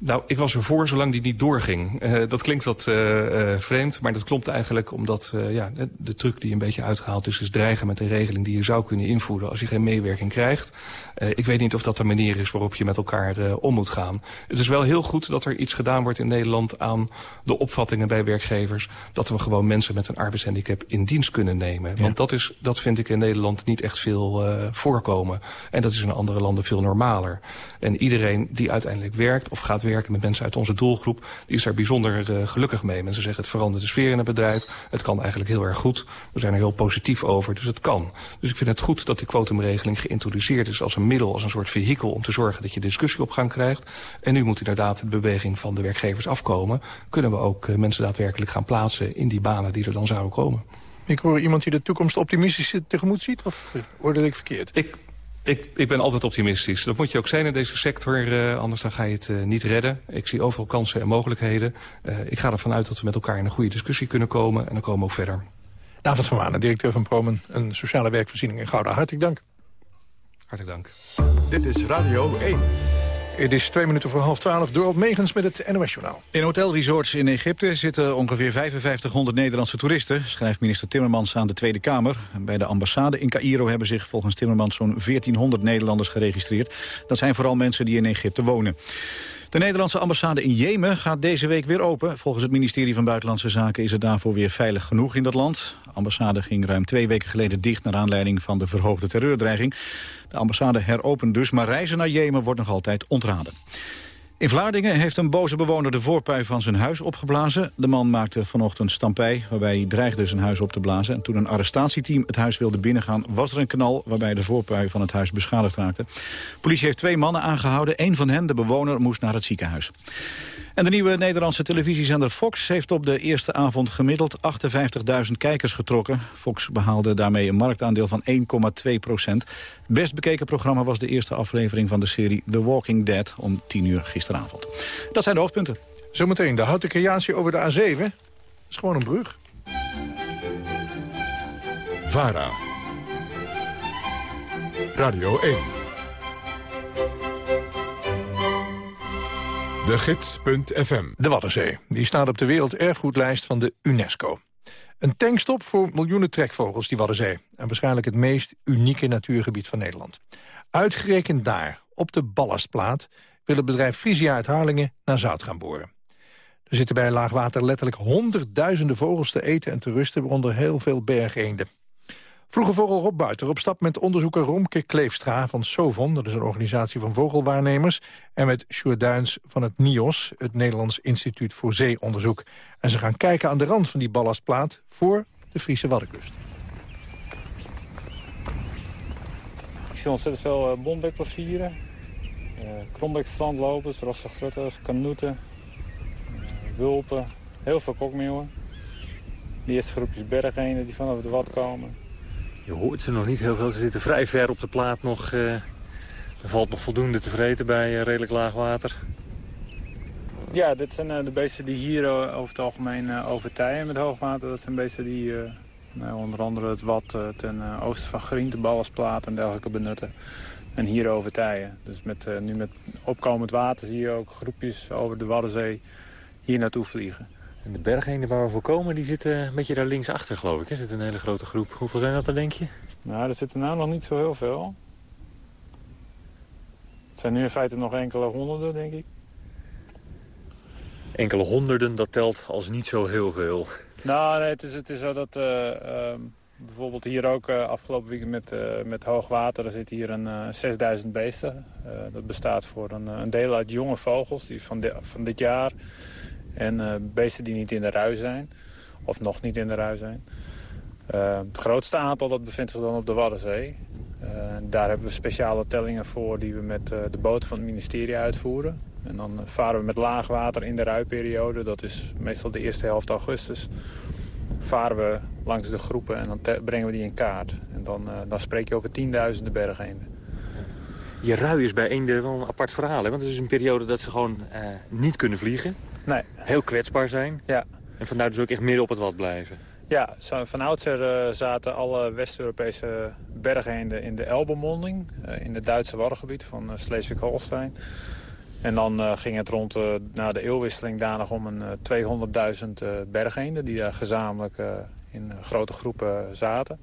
Nou, ik was ervoor zolang die niet doorging. Uh, dat klinkt wat uh, uh, vreemd, maar dat klopt eigenlijk omdat ja, de truc die een beetje uitgehaald is... is dreigen met een regeling die je zou kunnen invoeren als je geen meewerking krijgt. ik weet niet of dat de manier is waarop je met elkaar om moet gaan. Het is wel heel goed dat er iets gedaan wordt in Nederland aan de opvattingen bij werkgevers... dat we gewoon mensen met een arbeidshandicap in dienst kunnen nemen. Ja. Want dat, is, dat vind ik in Nederland niet echt veel voorkomen. En dat is in andere landen veel normaler. En iedereen die uiteindelijk werkt of gaat werken werken met mensen uit onze doelgroep... die is daar bijzonder uh, gelukkig mee. Mensen zeggen het verandert de sfeer in het bedrijf. Het kan eigenlijk heel erg goed. We zijn er heel positief over, dus het kan. Dus ik vind het goed dat die kwotumregeling geïntroduceerd is... als een middel, als een soort vehikel om te zorgen dat je discussie op gang krijgt. En nu moet inderdaad de beweging van de werkgevers afkomen. Kunnen we ook uh, mensen daadwerkelijk gaan plaatsen in die banen die er dan zouden komen. Ik hoor iemand die de toekomst optimistisch tegemoet ziet, of oordeel ik verkeerd? Ik, ik, ik ben altijd optimistisch. Dat moet je ook zijn in deze sector, uh, anders dan ga je het uh, niet redden. Ik zie overal kansen en mogelijkheden. Uh, ik ga ervan uit dat we met elkaar in een goede discussie kunnen komen. En dan komen we ook verder. David van Manen, directeur van Promen, een sociale werkvoorziening in Gouda. Hartelijk dank. Hartelijk dank. Dit is Radio 1. Het is twee minuten voor half twaalf. Door Megens met het NOS-journaal. In hotelresorts in Egypte zitten ongeveer 5500 Nederlandse toeristen... schrijft minister Timmermans aan de Tweede Kamer. Bij de ambassade in Cairo hebben zich volgens Timmermans... zo'n 1400 Nederlanders geregistreerd. Dat zijn vooral mensen die in Egypte wonen. De Nederlandse ambassade in Jemen gaat deze week weer open. Volgens het ministerie van Buitenlandse Zaken is het daarvoor weer veilig genoeg in dat land. De ambassade ging ruim twee weken geleden dicht naar aanleiding van de verhoogde terreurdreiging. De ambassade heropent dus, maar reizen naar Jemen wordt nog altijd ontraden. In Vlaardingen heeft een boze bewoner de voorpui van zijn huis opgeblazen. De man maakte vanochtend stampij waarbij hij dreigde zijn huis op te blazen. En toen een arrestatieteam het huis wilde binnengaan... was er een knal waarbij de voorpui van het huis beschadigd raakte. Politie heeft twee mannen aangehouden. Eén van hen, de bewoner, moest naar het ziekenhuis. En de nieuwe Nederlandse televisiezender Fox heeft op de eerste avond gemiddeld 58.000 kijkers getrokken. Fox behaalde daarmee een marktaandeel van 1,2 procent. Best bekeken programma was de eerste aflevering van de serie The Walking Dead om 10 uur gisteravond. Dat zijn de hoofdpunten. Zometeen de houten creatie over de A7. Dat is gewoon een brug. VARA. Radio 1. De Gids.fm. De Waddenzee. Die staat op de werelderfgoedlijst van de UNESCO. Een tankstop voor miljoenen trekvogels, die Waddenzee. En waarschijnlijk het meest unieke natuurgebied van Nederland. Uitgerekend daar, op de ballastplaat... wil het bedrijf Frisia uit Harlingen naar zout gaan boren. Er zitten bij laagwater letterlijk honderdduizenden vogels te eten en te rusten... waaronder heel veel bergeenden. Vroege vogel Rob Buiter op stap met onderzoeker Romke Kleefstra van SOVON... dat is een organisatie van vogelwaarnemers... en met Sjoerd Duins van het NIOS, het Nederlands Instituut voor Zeeonderzoek. En ze gaan kijken aan de rand van die ballastplaat voor de Friese Waddenkust. Ik zie ontzettend veel uh, bombekplevieren, uh, krombekstrandlopers, rossegrutters, kanoeten, uh, wulpen, heel veel kokmeeuwen. De eerste groepjes bergeenden die vanaf de wad komen. Je hoort ze nog niet heel veel. Ze zitten vrij ver op de plaat nog. Uh, er valt nog voldoende te vreten bij uh, redelijk laag water. Ja, dit zijn uh, de beesten die hier over het algemeen overtijen met hoogwater. Dat zijn beesten die nou, onder andere het wat ten oosten van Grien, de Ballasplaat en dergelijke benutten. En hier overtijen. Dus met, nu met opkomend water zie je ook groepjes over de Waddenzee hier naartoe vliegen. En de bergeenden waar we voor komen, die zitten een beetje daar linksachter, geloof ik. Er zit een hele grote groep. Hoeveel zijn dat er, denk je? Nou, er zitten nou nog niet zo heel veel. Het zijn nu in feite nog enkele honderden, denk ik. Enkele honderden, dat telt als niet zo heel veel. Nou, nee, het is, het is zo dat... Uh, uh, bijvoorbeeld hier ook uh, afgelopen weekend met, met hoog water... er zitten hier een 6000 beesten. dat bestaat voor een, een deel uit jonge vogels die van, de, van dit jaar... En uh, beesten die niet in de rui zijn. Of nog niet in de rui zijn. Uh, het grootste aantal dat bevindt zich dan op de Waddenzee. Uh, daar hebben we speciale tellingen voor die we met de boot van het ministerie uitvoeren. En dan varen we met laag water in de ruiperiode. Dat is meestal de eerste helft augustus. Varen we langs de groepen en dan brengen we die in kaart. En dan, dan spreek je over tienduizenden bergeenden. Je rui is bij eenden wel een apart verhaal. Hè? Want het is een periode dat ze gewoon niet kunnen vliegen. Nee. Heel kwetsbaar zijn. Ja. En vandaar dus ook echt midden op het wat blijven. Ja, van oudsher uh, zaten alle West-Europese bergeenden in de Elbemonding. Uh, in het Duitse Waddengebied van uh, Schleswig-Holstein. En dan ging het rond na de eeuwwisseling daar nog om een 200.000 bergeenden... die daar gezamenlijk in grote groepen zaten.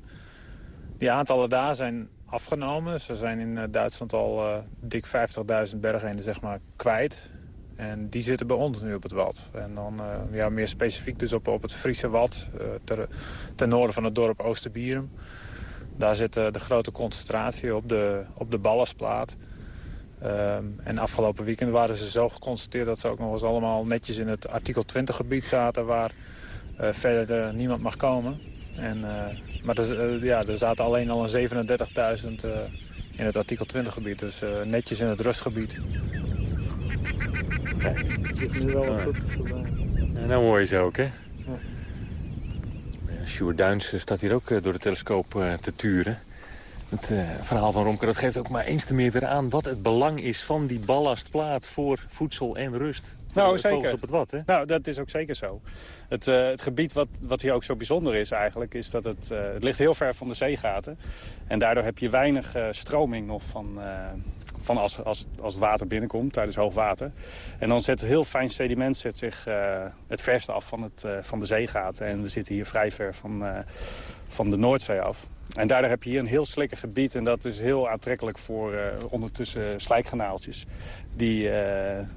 Die aantallen daar zijn afgenomen. Ze zijn in Duitsland al dik 50.000 bergeenden zeg maar, kwijt. En die zitten bij ons nu op het Wad. En dan uh, ja, meer specifiek dus op, op het Friese Wad, uh, ter, ten noorden van het dorp Oosterbierum. Daar zit uh, de grote concentratie op de, op de ballastplaat. Um, en afgelopen weekend waren ze zo geconstateerd dat ze ook nog eens allemaal netjes in het artikel 20 gebied zaten... waar verder niemand mag komen. En, maar er, ja, er zaten alleen al een 37.000 in het artikel 20 gebied. Dus netjes in het rustgebied. Kijk, het nu wel een goed En nou hoor je ze ook, hè? Ja. Sjoerd Duins staat hier ook door de telescoop te turen. Het uh, verhaal van Romke dat geeft ook maar eens te meer weer aan... wat het belang is van die ballastplaat voor voedsel en rust. Nou, zeker. op het wat, hè? Nou, dat is ook zeker zo. Het, uh, het gebied wat, wat hier ook zo bijzonder is eigenlijk... is dat het, uh, het ligt heel ver van de zeegaten. En daardoor heb je weinig stroming nog van, van als, als, als het water binnenkomt tijdens hoogwater. En dan zet heel fijn sediment zet zich uh, het verste af van, het, uh, van de zeegaten. En we zitten hier vrij ver van, uh, van de Noordzee af. En daardoor heb je hier een heel slikker gebied. En dat is heel aantrekkelijk voor ondertussen slijkganaaltjes. Die,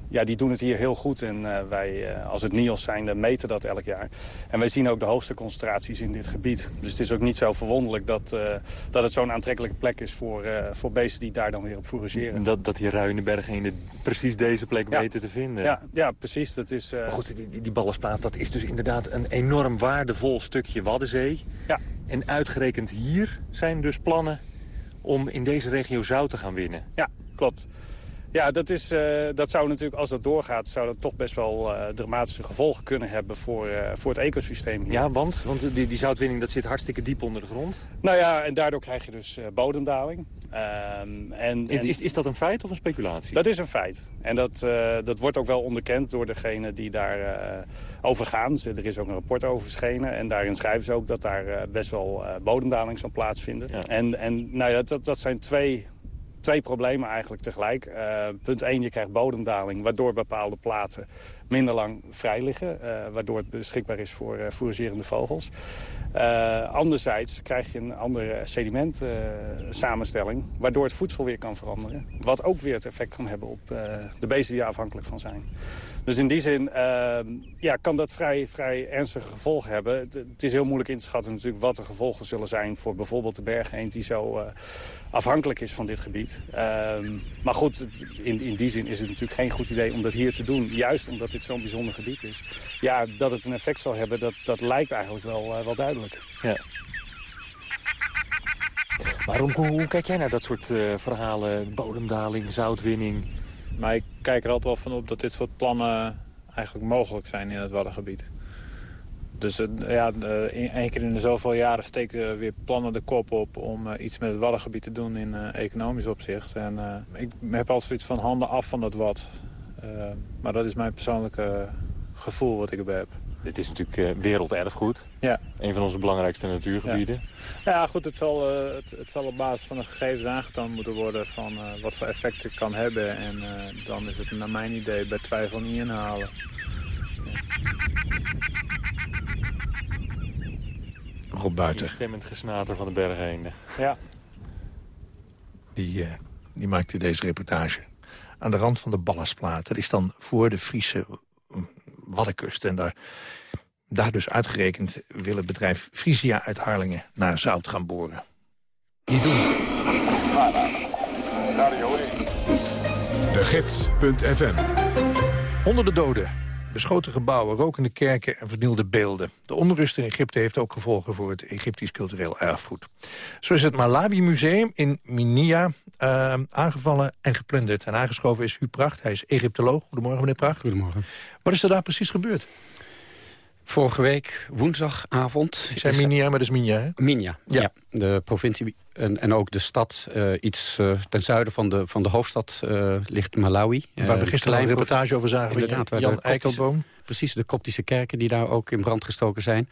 ja, die doen het hier heel goed. En wij als het NIOS zijn meten dat elk jaar. En wij zien ook de hoogste concentraties in dit gebied. Dus het is ook niet zo verwonderlijk dat, dat het zo'n aantrekkelijke plek is voor, voor beesten die daar dan weer op fourageren. En dat, dat die ruine bergen precies deze plek ja. weten te vinden. Ja, ja precies. Dat is, Maar goed, die, die, die dat is dus inderdaad een enorm waardevol stukje Waddenzee. Ja. En uitgerekend hier zijn dus plannen om in deze regio zout te gaan winnen. Ja, klopt. Ja, dat, is, uh, dat zou natuurlijk, als dat doorgaat, zou dat toch best wel uh, dramatische gevolgen kunnen hebben voor, uh, voor het ecosysteem hier. Ja, want? Want die, die zoutwinning dat zit hartstikke diep onder de grond. Nou ja, en daardoor krijg je dus bodemdaling. Um, en, en, is, is dat een feit of een speculatie? Dat is een feit. En dat, dat wordt ook wel onderkend door degenen die daar over gaan. Er is ook een rapport over verschenen. En daarin schrijven ze ook dat daar best wel bodemdaling zal plaatsvinden. Ja. En, en nou ja, dat, dat zijn twee twee problemen eigenlijk tegelijk. Uh, punt 1, je krijgt bodemdaling, waardoor bepaalde platen minder lang vrij liggen. Uh, waardoor het beschikbaar is voor uh, vogels. Eh, anderzijds krijg je een andere sedimentsamenstelling... waardoor het voedsel weer kan veranderen. Wat ook weer het effect kan hebben op eh, de beesten die er afhankelijk van zijn. Dus in die zin eh, ja, kan dat vrij, vrij ernstige gevolgen hebben. Het, het is heel moeilijk in te schatten natuurlijk wat de gevolgen zullen zijn... voor bijvoorbeeld de bergeend die zo eh, afhankelijk is van dit gebied. Ehm, maar goed, in, in die zin is het natuurlijk geen goed idee om dat hier te doen. Juist omdat dit zo'n bijzonder gebied is. Ja, dat het een effect zal hebben, dat, dat lijkt eigenlijk wel, eh, wel duidelijk. Ja. Waarom, hoe, hoe kijk jij naar dat soort eh, verhalen? Bodemdaling, zoutwinning? Maar ik kijk er altijd wel van op dat dit soort plannen eigenlijk mogelijk zijn in het Waddengebied. Dus eh, ja, eh, één keer in de zoveel jaren steken weer plannen de kop op om eh, iets met het Waddengebied te doen in economisch opzicht. En ik heb altijd zoiets van handen af van dat wat. Maar dat is mijn persoonlijke gevoel wat ik erbij heb. Dit is natuurlijk eh, werelderfgoed. Ja. Een van onze belangrijkste natuurgebieden. Ja, goed, het zal, eh, het, het zal op basis van de gegevens aangetoond moeten worden van eh, wat voor effect het kan hebben. En eh, dan is het naar mijn idee bij twijfel niet inhalen. Rob Buiter. Stemmend gesnater van de bergeenden. Ja. Die, eh, die maakte deze reportage. Aan de rand van de Ballasplaat. Dat is dan voor de Friese Waddenkust. En daar, daar dus uitgerekend wil het bedrijf Frisia uit Harlingen naar zout gaan boren. Die doen. De Gids.fm Honderden doden, beschoten gebouwen, rokende kerken en vernielde beelden. De onrust in Egypte heeft ook gevolgen voor het Egyptisch cultureel erfgoed. Zo is het Malawi Museum in Minia eh, aangevallen en geplunderd. En aangeschoven is Huub Pracht, hij is Egyptoloog. Goedemorgen meneer Pracht. Goedemorgen. Wat is er daar precies gebeurd? Vorige week, woensdagavond... Ik zei is- Minia, maar dat is Minia, hè? Minia, ja. De provincie en, en ook de stad, eh, iets eh, ten zuiden van de, van de hoofdstad, eh, ligt Malawi. Waar we gisteren een reportage over zagen van Jan koptische- Eikelboom. Precies, de koptische kerken die daar ook in brand gestoken zijn.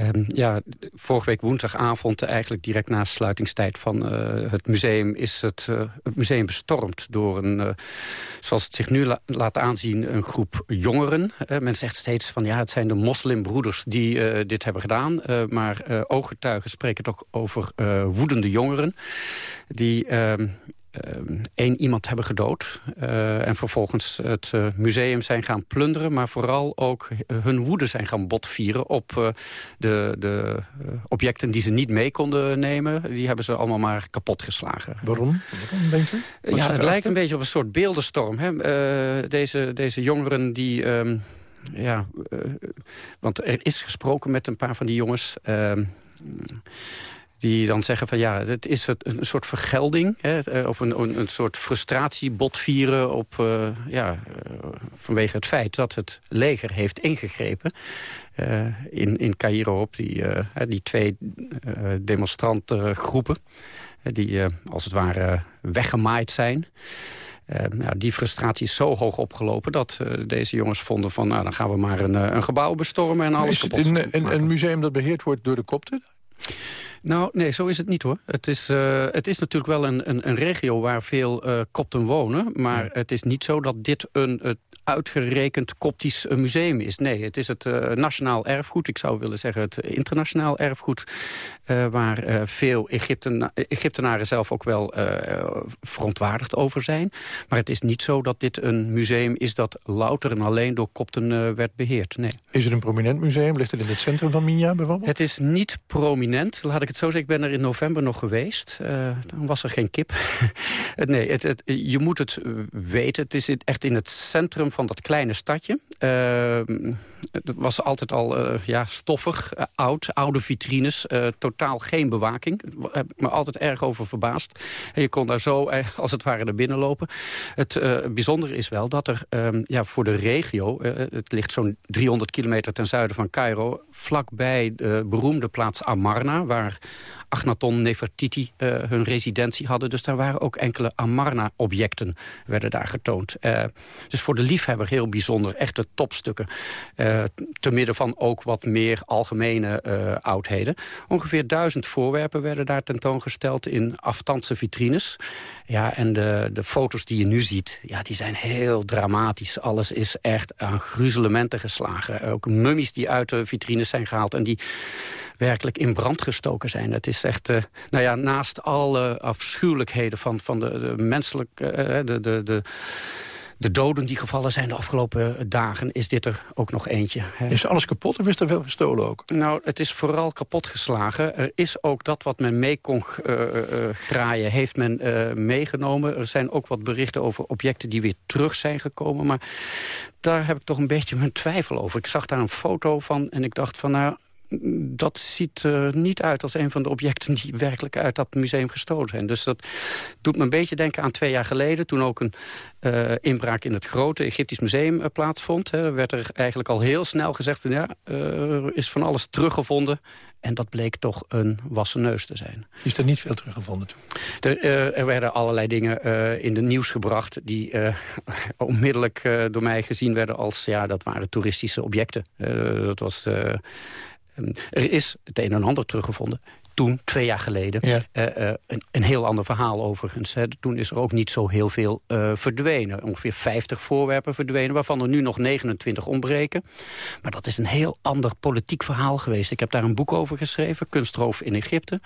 Ehm, ja, vorige week woensdagavond, eigenlijk direct na sluitingstijd van eh, het museum... is het, eh, het museum bestormd door een, eh, zoals het zich nu la- laat aanzien... een groep jongeren. Eh, men zegt steeds van ja, het zijn de moslimbroeders die eh, dit hebben gedaan. Eh, maar eh, ooggetuigen spreken toch over eh, woedende jongeren... die ehm, één iemand hebben gedood. eh, en vervolgens het eh, museum zijn gaan plunderen... maar vooral ook eh, hun woede zijn gaan botvieren... op de, de objecten die ze niet mee konden nemen. Die hebben ze allemaal maar kapot geslagen. Waarom? Waarom, denkt u? Wat Ja, het lijkt een beetje op een soort beeldenstorm. Hè? Deze, deze jongeren die... ehm, ja, want er is gesproken met een paar van die jongens... ehm, die dan zeggen van ja, het is het- een soort vergelding... Hè, eh, of een, een, een soort frustratie, botvieren op, eh, ja, eh, vanwege het feit dat het leger heeft ingegrepen... in, in Cairo op die, die twee demonstrantengroepen... die als het ware weggemaaid zijn... Eh, ja, die frustratie is zo hoog opgelopen dat deze jongens vonden van... nou, dan gaan we maar een, een gebouw bestormen en alles Is het kapot een, een, een museum dat beheerd wordt door de kopten? Nou, nee, zo is het niet hoor. Het is, eh, het is natuurlijk wel een, een, een regio waar veel eh kopten wonen. Maar het is niet zo dat dit een het uitgerekend koptisch eh, museum is. Nee, het is het nationaal erfgoed. Ik zou willen zeggen het internationaal erfgoed. waar veel Egyptena Egyptenaren zelf ook wel verontwaardigd over zijn. Maar het is niet zo dat dit een museum is dat louter en alleen door kopten werd beheerd. Nee. Is het een prominent museum? Ligt het in het centrum van Minia bijvoorbeeld? Het is niet prominent, laat ik het zo. Ik ben er in november nog geweest. Eh, dan was er geen kip. nee, het, je moet het eh, weten. Het is echt in het centrum van dat kleine stadje. Eh, het was altijd al eh, ja, stoffig, eh, oud, oude vitrines. eh, totaal geen bewaking. Heb ik me altijd erg over verbaasd. En je kon daar zo, als het ware, naar binnen lopen. Het bijzondere is wel dat er ehm, ja, voor de regio... het ligt zo'n 300 kilometer ten zuiden van Cairo... vlakbij de beroemde plaats Amarna... waar Agnaton, Nefertiti eh, hun residentie hadden. Dus daar waren ook enkele Amarna-objecten werden daar getoond. Eh, dus voor de liefhebber heel bijzonder. Echte topstukken. Eh, te midden van ook wat meer algemene oudheden. Ongeveer duizend voorwerpen werden daar tentoongesteld in aftandse vitrines. Ja, en de, de foto's die je nu ziet, ja, die zijn heel dramatisch. Alles is echt aan gruzelementen geslagen. Ook mummies die uit de vitrines zijn gehaald en die werkelijk in brand gestoken zijn. Het is echt, eh, nou ja, naast alle afschuwelijkheden van, van de, de menselijke, eh, de, de, de, de doden die gevallen zijn de afgelopen dagen, is dit er ook nog eentje. hè. Is alles kapot of is er veel gestolen ook? Nou, het is vooral kapotgeslagen. Er is ook dat wat men mee kon eh, eh, graaien, heeft men eh, meegenomen. Er zijn ook wat berichten over objecten die weer terug zijn gekomen. Maar daar heb ik toch een beetje mijn twijfel over. Ik zag daar een foto van en ik dacht van... nou, dat ziet er niet uit als een van de objecten die werkelijk uit dat museum gestolen zijn. Dus dat doet me een beetje denken aan twee jaar geleden... toen ook een eh, inbraak in het grote Egyptisch museum eh, plaatsvond. Hè. Er werd er eigenlijk al heel snel gezegd... ja, eh, er is van alles teruggevonden. En dat bleek toch een wassen neus te zijn. Is er niet veel teruggevonden toen? Er, er werden allerlei dingen in de nieuws gebracht... die onmiddellijk door mij gezien werden als... ja, dat waren toeristische objecten. Dat was... eh, Ehm, Er is het een en ander teruggevonden. Toen, twee jaar geleden, Ja. eh, eh, een, een heel ander verhaal overigens. Hè. Toen is er ook niet zo heel veel eh, verdwenen. Ongeveer 50 voorwerpen verdwenen, waarvan er nu nog 29 ontbreken. Maar dat is een heel ander politiek verhaal geweest. Ik heb daar een boek over geschreven, Kunstroof in Egypte.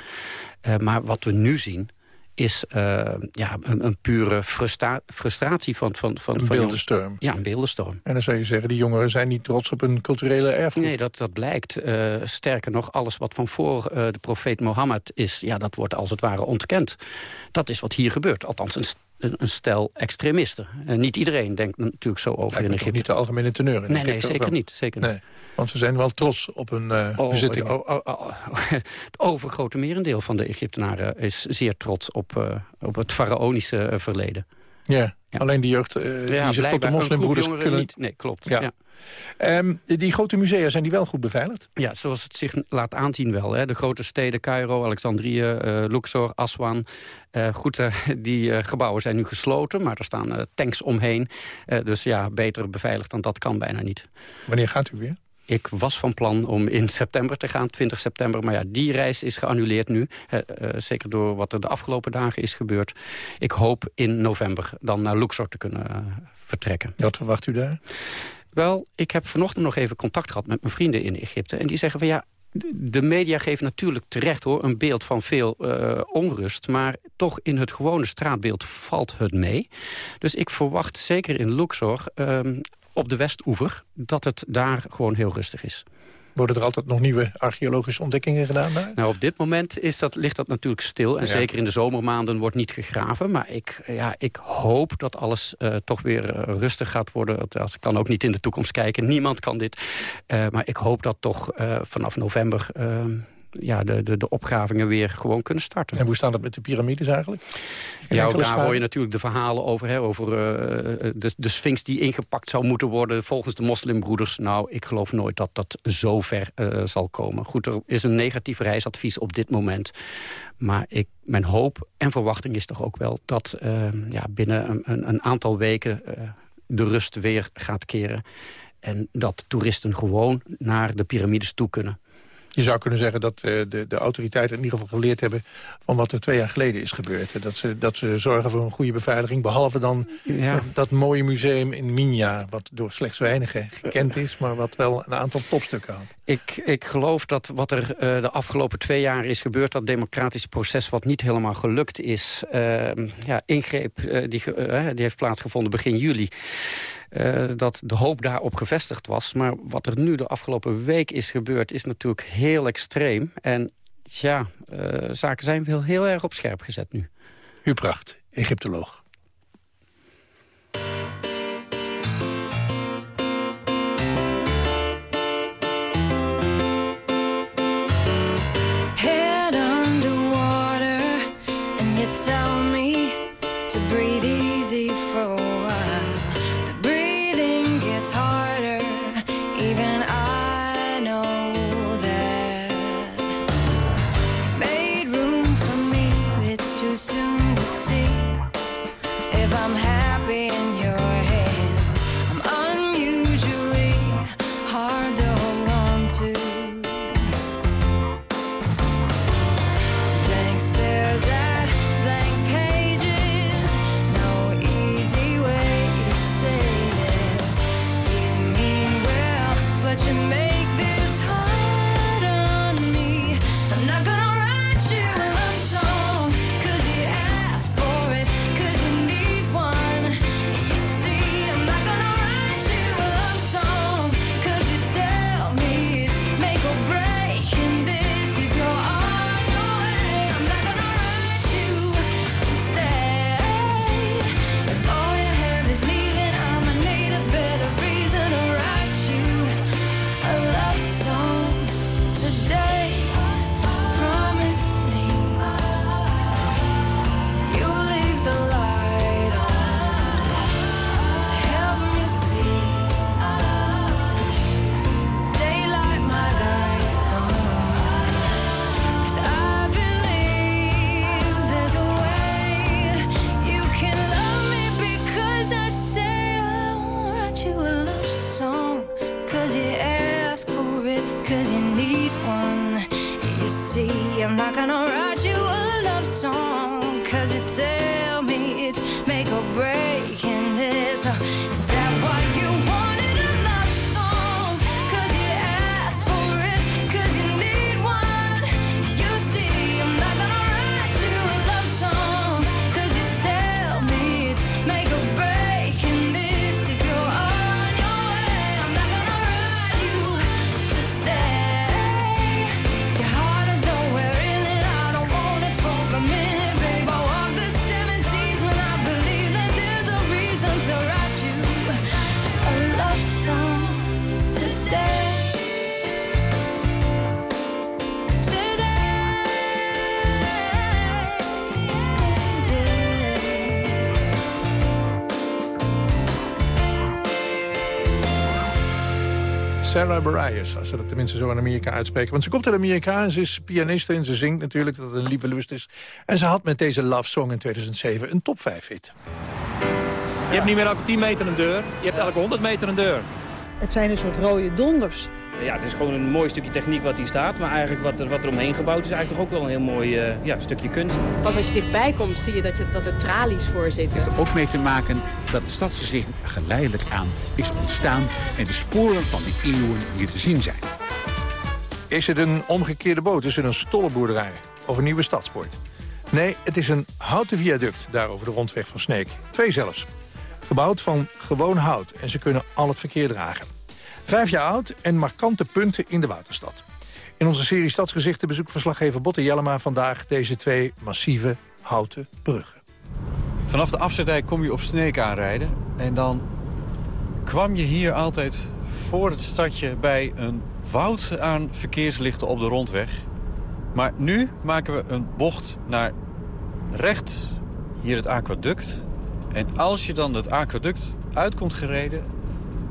Maar wat we nu zien is eh, ja, een, een pure frustra- frustratie van... van, van Een van beeldenstorm. Ja, een beeldenstorm. En dan zou je zeggen, die jongeren zijn niet trots op hun culturele erfgoed. Nee, dat, dat blijkt. Eh, sterker nog, alles wat van voor eh, de profeet Mohammed is... ja, dat wordt als het ware ontkend. Dat is wat hier gebeurt. Althans, een, een, een stel extremisten. En niet iedereen denkt natuurlijk zo over Lijkt in Egypte. niet de algemene teneur. in Nee, nee, Egypte, zeker niet. Zeker niet. Nee, want ze zijn wel trots op hun Oh, bezittingen. oh, oh, oh, oh. Het overgrote merendeel van de Egyptenaren is zeer trots op, eh, op het faraonische eh, verleden. Ja, alleen de jeugd eh, Ja, die zich tot de moslimbroeders kunnen... niet. Nee, klopt. Ja. Ehm, die grote musea, zijn die wel goed beveiligd? Ja, zoals het zich laat aanzien wel. Hè. De grote steden, Cairo, Alexandrië, eh, Luxor, Aswan. Eh, goed, die gebouwen zijn nu gesloten, maar er staan tanks omheen. Dus ja, beter beveiligd dan dat kan bijna niet. Wanneer gaat u weer? Ik was van plan om in september te gaan, 20 september. Maar ja, die reis is geannuleerd nu. eh, zeker door wat er de afgelopen dagen is gebeurd. Ik hoop in november dan naar Luxor te kunnen eh, vertrekken. Wat verwacht u daar? Wel, ik heb vanochtend nog even contact gehad met mijn vrienden in Egypte. En die zeggen van ja, de- media geven natuurlijk terecht hoor... een beeld van veel eh, onrust. Maar toch in het gewone straatbeeld valt het mee. Dus ik verwacht zeker in Luxor ehm, op de Westoever... dat het daar gewoon heel rustig is. Worden er altijd nog nieuwe archeologische ontdekkingen gedaan daar? Nou, op dit moment is dat, ligt dat natuurlijk stil. En Ja. zeker in de zomermaanden wordt niet gegraven. Maar ik, ja, ik hoop dat alles eh, toch weer eh, rustig gaat worden. Ik kan ook niet in de toekomst kijken. Niemand kan dit. Eh, maar ik hoop dat toch vanaf november... eh, ja, de, de, de opgravingen weer gewoon kunnen starten. En hoe staat het met de piramides eigenlijk? Geen Ja, ook daar hoor je natuurlijk de verhalen over. Hè, over eh, de, de sphinx die ingepakt zou moeten worden volgens de moslimbroeders. Nou, ik geloof nooit dat dat zo ver eh, zal komen. Goed, er is een negatief reisadvies op dit moment. Maar ik, mijn hoop en verwachting is toch ook wel... dat eh, ja, binnen een, een, een aantal weken eh, de rust weer gaat keren. En dat toeristen gewoon naar de piramides toe kunnen. Je zou kunnen zeggen dat eh, de, de autoriteiten in ieder geval geleerd hebben... van wat er twee jaar geleden is gebeurd. Dat ze, dat ze zorgen voor een goede beveiliging. Behalve dan Ja. dat mooie museum in Minya... wat door slechts weinigen gekend is... maar wat wel een aantal topstukken had. Ik, ik geloof dat wat er eh, de afgelopen twee jaar is gebeurd... dat democratische proces wat niet helemaal gelukt is... eh, ja, ingreep eh, die, die heeft plaatsgevonden begin juli... eh, dat de hoop daarop gevestigd was. Maar wat er nu de afgelopen week is gebeurd... is natuurlijk heel extreem. En ja, eh, zaken zijn wel heel erg op scherp gezet nu. U pracht, Egyptoloog. Sarah Bareilles, als ze dat tenminste zo in Amerika uitspreken. Want ze komt uit Amerika en ze is pianiste en ze zingt natuurlijk dat het een lieve lust is. En ze had met deze Love Song in 2007 een top 5 hit. Je hebt niet meer elke 10 meter een deur, je hebt elke 100 meter een deur. Het zijn een soort rode donders. Ja, het is gewoon een mooi stukje techniek wat hier staat. Maar eigenlijk wat er, wat er omheen gebouwd is eigenlijk toch ook wel een heel mooi eh, ja, stukje kunst. Pas als je dichtbij komt zie je dat, je, dat er tralies voor zitten. heeft er ook mee te maken dat het stadsgezicht geleidelijk aan is ontstaan... en de sporen van die eeuwen hier te zien zijn. Is het een omgekeerde boot? Is het een stollenboerderij? Of een nieuwe stadspoort? Nee, het is een houten viaduct daar over de rondweg van Sneek. Twee zelfs. Gebouwd van gewoon hout en ze kunnen al het verkeer dragen. Vijf jaar oud en markante punten in de Waterstad. In onze serie Stadsgezichten bezoekt verslaggever Botte Jellema vandaag deze twee massieve houten bruggen. Vanaf de afzetdijk kom je op Sneek aanrijden. En dan kwam je hier altijd voor het stadje bij een woud aan verkeerslichten op de rondweg. Maar nu maken we een bocht naar rechts. Hier het aquaduct. En als je dan het aquaduct uitkomt gereden...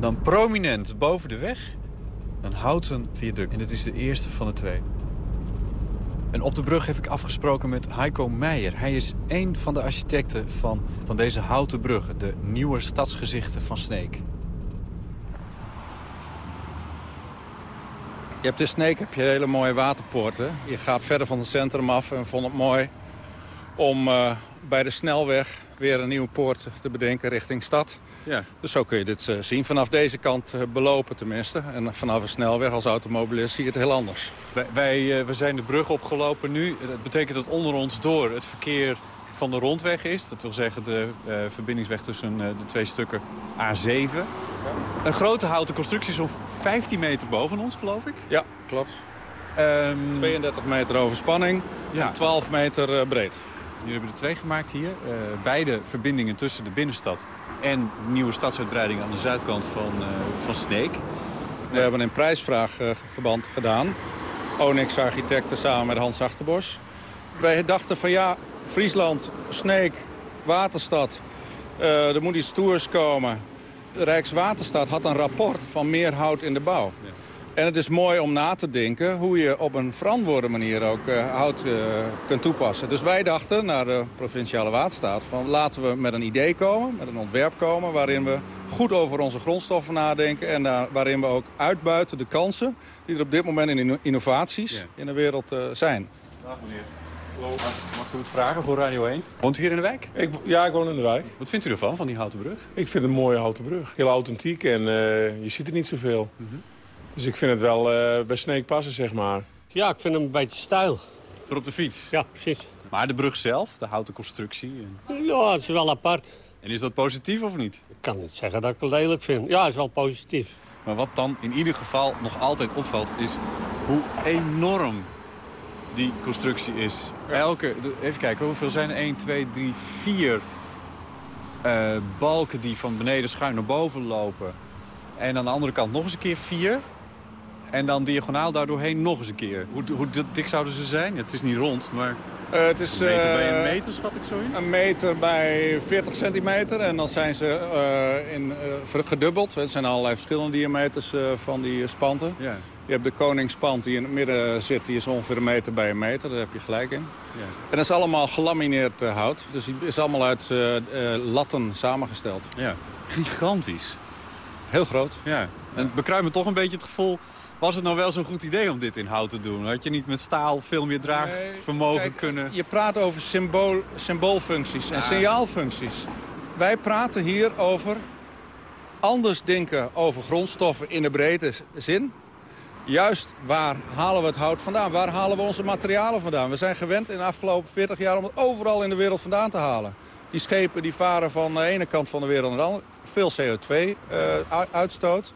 dan prominent boven de weg een houten viaduct. En dit is de eerste van de twee. En op de brug heb ik afgesproken met Heiko Meijer. Hij is een van de architecten van, van deze houten bruggen. De nieuwe stadsgezichten van Sneek. Je hebt in Sneek heb je hele mooie waterpoorten. Je gaat verder van het centrum af en vond het mooi om eh, bij de snelweg weer een nieuwe poort te bedenken richting stad. Ja. Dus zo kun je dit eh, zien. Vanaf deze kant eh, belopen tenminste. En vanaf een snelweg als automobilist zie je het heel anders. Wij, wij, eh, we zijn de brug opgelopen nu. Dat betekent dat onder ons door het verkeer van de rondweg is. Dat wil zeggen de verbindingsweg tussen de twee stukken A7. Een grote houten constructie, zo'n 15 meter boven ons, geloof ik. Ja, klopt. 32 meter overspanning Ja. en 12 meter breed. Jullie hebben er twee gemaakt hier. Eh, beide verbindingen tussen de binnenstad en nieuwe stadsuitbreiding aan de zuidkant van, eh, van Sneek. We hebben een prijsvraagverband gedaan. Onyx Architecten samen met Hans Achterbos. Wij dachten van ja, Friesland, Sneek, Waterstad. eh, er moet iets toers komen. Rijkswaterstaat had een rapport van meer hout in de bouw. En het is mooi om na te denken hoe je op een verantwoorde manier ook eh, hout eh, kunt toepassen. Dus wij dachten naar de Provinciale Waterstaat van laten we met een idee komen, met een ontwerp komen... waarin we goed over onze grondstoffen nadenken en daar, waarin we ook uitbuiten de kansen... die er op dit moment in inno- innovaties in de wereld eh, zijn. Dag meneer. Mag ik u wat vragen voor Radio 1? Woont u hier in de wijk? Ik, ja, ik woon in de wijk. Wat vindt u ervan, van die houten brug? Ik vind het een mooie houten brug. Heel authentiek en eh, je ziet er niet zoveel. Dus ik vind het wel eh, bij Sneek passen, zeg maar. Ja, ik vind hem een beetje stijl. Voor op de fiets? Ja, precies. Maar de brug zelf, de houten constructie... En, Ja, het is wel apart. en is dat positief of niet? Ik kan niet zeggen dat ik het lelijk vind. Ja, het is wel positief. Maar wat dan in ieder geval nog altijd opvalt... is hoe enorm die constructie is. Elke, even kijken, hoeveel zijn er? 1, 2, 3, 4 eh, balken die van beneden schuin naar boven lopen. En aan de andere kant nog eens een keer vier. En dan diagonaal daardoorheen nog eens een keer. Hoe, hoe dik zouden ze zijn? Het is niet rond, maar... Eh, het is Een meter bij een eh, meter, schat ik zo in? Een meter bij 40 centimeter. En dan zijn ze eh, in, gedubbeld. Het zijn allerlei verschillende diameters van die spanten. Ja. Je hebt de koningspand die in het midden zit. Die is ongeveer een meter bij een meter. Daar heb je gelijk in. Ja. En dat is allemaal gelamineerd hout. Dus die is allemaal uit latten samengesteld. Ja, gigantisch. Heel groot. Ja, en het bekruipt me toch een beetje het gevoel... Was het nou wel zo'n goed idee om dit in hout te doen? Had je niet met staal veel meer draagvermogen Kijk, kunnen... Je praat over symbool, symboolfuncties en signaalfuncties. Wij praten hier over anders denken over grondstoffen in de brede zin. Juist waar halen we het hout vandaan? Waar halen we onze materialen vandaan? We zijn gewend in de afgelopen 40 jaar om het overal in de wereld vandaan te halen. Die schepen die varen van de ene kant van de wereld naar de andere. Veel CO2-uitstoot.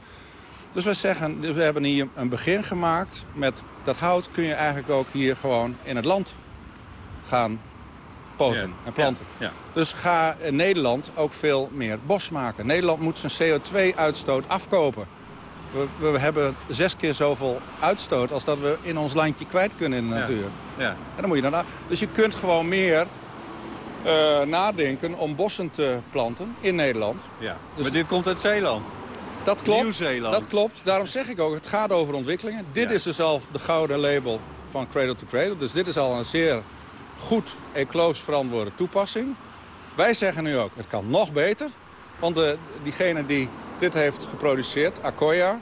Dus wij zeggen, dus we hebben hier een begin gemaakt. Met dat hout kun je eigenlijk ook hier gewoon in het land gaan poten Ja, en planten. ja, ja. Dus ga in Nederland ook veel meer bos maken. Nederland moet zijn CO2-uitstoot afkopen. We, we hebben zes keer zoveel uitstoot als dat we in ons landje kwijt kunnen in de natuur. Ja. En dan moet je dan, dus je kunt gewoon meer eh, nadenken om bossen te planten in Nederland. Ja. Dus- maar dit komt uit Zeeland. Dat klopt. Nieuw-Zeeland. Dat klopt. Daarom zeg ik ook, het gaat over ontwikkelingen. Dit Ja. is dus al de gouden label van Cradle to Cradle. Dus dit is al een zeer goed ecologisch verantwoorde toepassing. Wij zeggen nu ook, het kan nog beter. Want de, diegene die dit heeft geproduceerd, Akoya...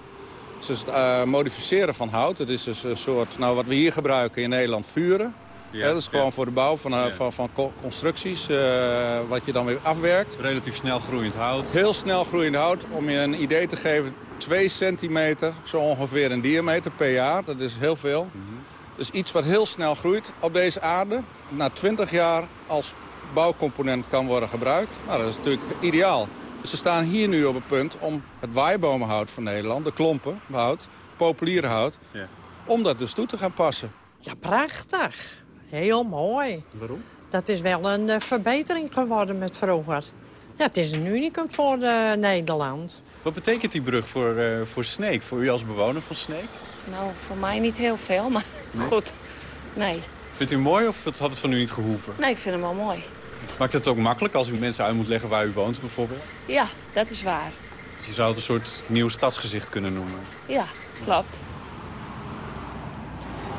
is dus het eh, modificeren van hout. Het is dus een soort, nou wat we hier gebruiken in Nederland, vuren. Ja, dat is gewoon ja. voor de bouw van, eh, Ja. van, van co- constructies, eh, wat je dan weer afwerkt. Relatief snel groeiend hout. Heel snel groeiend hout. Om je een idee te geven, 2 centimeter, zo ongeveer in diameter per jaar. Dat is heel veel. Dus iets wat heel snel groeit op deze aarde. Na 20 jaar als bouwcomponent kan worden gebruikt. Nou, dat is natuurlijk ideaal. Dus we staan hier nu op het punt om het waaibomenhout van Nederland... de klompenhout, populiere hout... Ja. om dat dus toe te gaan passen. Ja, prachtig. Heel mooi. Waarom? Dat is wel een eh, verbetering geworden met vroeger. Ja, het is een unicum voor eh, Nederland. Wat betekent die brug voor, eh, voor Sneek? Voor u als bewoner van Sneek? Nou, voor mij niet heel veel, maar goed. Nee. Vindt u mooi of had het van u niet gehoeven? nee, ik vind hem wel mooi. Maakt het ook makkelijk als u mensen uit moet leggen waar u woont bijvoorbeeld? Ja, dat is waar. Dus je zou het een soort nieuw stadsgezicht kunnen noemen. Ja, klopt.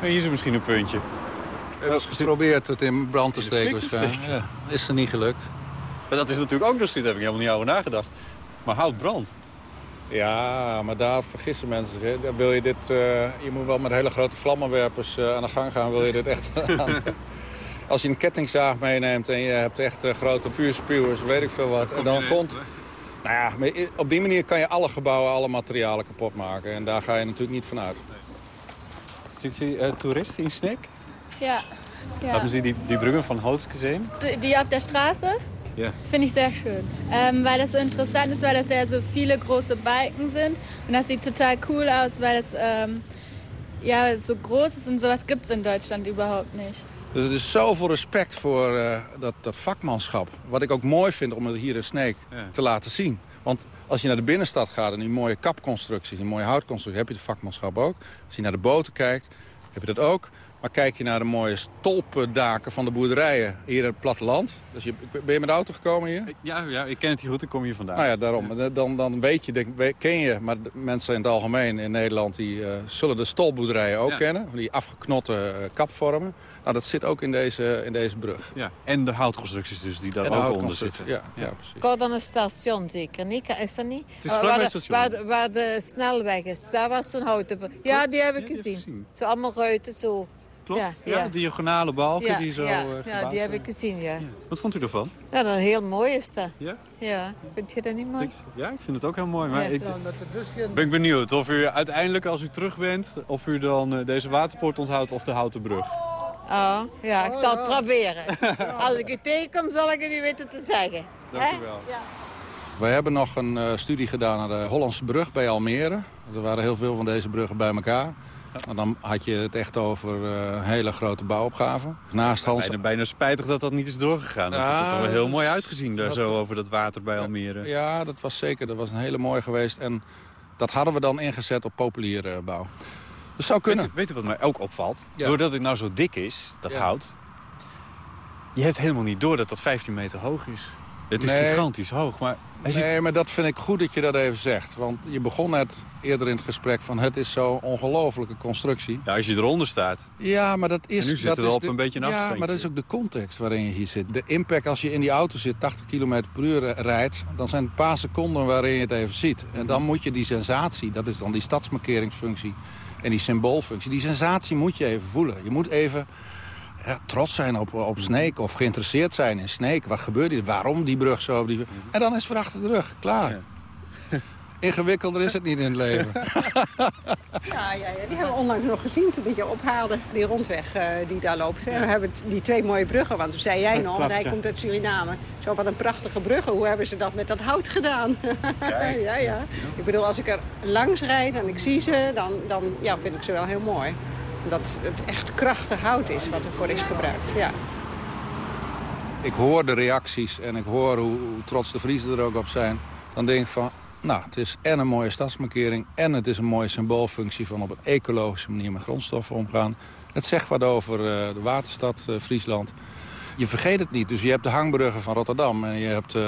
Hier is misschien een puntje. En geprobeerd het in brand te steken. Ja, is er niet gelukt. Maar dat is natuurlijk ook nog zoiets, daar heb ik helemaal niet over nagedacht. Maar hout brandt. Ja, maar daar vergissen mensen zich. hè. Wil je, dit, eh, je moet wel met hele grote vlammenwerpers eh, aan de gang gaan. Wil je dit echt Als je een kettingzaag meeneemt en je hebt echt eh, grote vuurspuwers, weet ik veel wat. En dan komt... Nou ja, maar op die manier kan je alle gebouwen, alle materialen kapot maken. En daar ga je natuurlijk niet van uit. Ziet u uh, Touristen in Sneek? Ja. ja. Haben Sie die, die Brücken von Holz gesehen? Die- Die auf der Straße Ja. finde ich sehr schön. Ähm, weil das so interessant ist, weil das ja so viele große Balken sind. Und das sieht total cool aus, weil es ähm, ja, so groß ist und sowas gibt es in Deutschland überhaupt nicht. Dus er is zoveel respect voor eh, dat, dat vakmanschap. Wat ik ook mooi vind om het hier in Sneek Ja. te laten zien. Want als je naar de binnenstad gaat en die mooie kapconstructies, die mooie houtconstructies, heb je het vakmanschap ook. Als je naar de boten kijkt, heb je dat ook. Maar kijk je naar de mooie stolpendaken van de boerderijen hier in het platteland. Dus je, ben je met de auto gekomen hier? Ja, ja, ik ken het hier goed, ik kom hier vandaan. Nou ja, daarom. Dan, dan weet je, denk- ken je, maar mensen in het algemeen in Nederland... die eh, zullen de stolboerderijen ook Ja. kennen. Die afgeknotte eh, kapvormen. Nou, dat zit ook in deze, in deze brug. Ja, en de houtconstructies dus, die daar En ook onder zitten. Ja, ja, precies. Kort aan het station zeker, niet? Is dat niet? Het is Waar- de-. Waar, de- waar de snelweg is, daar was zo'n houten... brug. Ja, die heb ik gezien. Zo allemaal zo. Klopt, Ja, ja, ja. diagonale balken Ja, die zo ja, eh, ja, die heb ik gezien, ja. Wat vond u ervan? Ja, dat heel mooi is dat. Ja? Ja, vind je dat niet mooi? Ja, ik vind het ook heel mooi. Maar Ja, ik ben ik benieuwd of u uiteindelijk, als u terug bent... of u dan eh, deze waterpoort onthoudt of de houten brug. Oh, ja, ik zal het proberen. Als ik u tegenkom, zal ik het u weten te zeggen. Dank u wel. We hebben nog een eh, studie gedaan naar de Hollandse brug bij Almere. Er waren heel veel van deze bruggen bij elkaar. En dan had je het echt over eh, hele grote bouwopgaven. Naast Hans... Bijna, bijna spijtig dat dat niet is doorgegaan. Dat Ja, heeft er toch wel heel dat mooi uitgezien daar dat- zo over dat water bij Almere. Ja, dat was zeker. Dat was een hele mooie geweest. En dat hadden we dan ingezet op populiere bouw. Dat zou kunnen. Weet weet u wat mij ook opvalt? Ja. Doordat het nou zo dik is, dat hout... je hebt helemaal niet door dat dat 15 meter hoog is. Het is Nee. gigantisch hoog, maar... Hij zit- Nee, maar dat vind ik goed dat je dat even zegt. Want je begon net eerder in het gesprek van het is zo'n ongelofelijke constructie. Ja, als je eronder staat. Ja, maar dat is... En nu zitten dat we is op de- een beetje een Ja, maar dat is ook de context waarin je hier zit. De impact als je in die auto zit, 80 km per uur eh, rijdt... dan zijn het een paar seconden waarin je het even ziet. En dan moet je die sensatie, dat is dan die stadsmarkeringsfunctie... En die symboolfunctie, die sensatie moet je even voelen. Je moet even ja, trots zijn op, op Snake of geïnteresseerd zijn in Snake. Wat gebeurt hier? Waarom die brug zo? Die... En dan is het voor achter de rug. Klaar. Ingewikkelder is het niet in het leven. Ja, ja, ja, die hebben we onlangs nog gezien toen ik je ophaalde. Die rondweg uh, die daar loopt. Hè. We hebben die twee mooie bruggen, want toen zei jij nog, want hij komt uit Suriname. Zo wat een prachtige bruggen. Hoe hebben ze dat met dat hout gedaan? ja, ja. Ik bedoel, als ik er langs rijd en ik zie ze, dan, dan ja, vind ik ze wel heel mooi. Dat het echt krachtig hout is wat ervoor is gebruikt, ja. Ik hoor de reacties en ik hoor hoe, hoe trots de Friesen er ook op zijn. Dan denk ik van, nou, het is en een mooie stadsmarkering... en het is een mooie symboolfunctie van op een ecologische manier met grondstoffen omgaan. Het zegt wat over uh, de waterstad uh, Friesland. Je vergeet het niet. Dus je hebt de hangbruggen van Rotterdam... en je hebt, uh,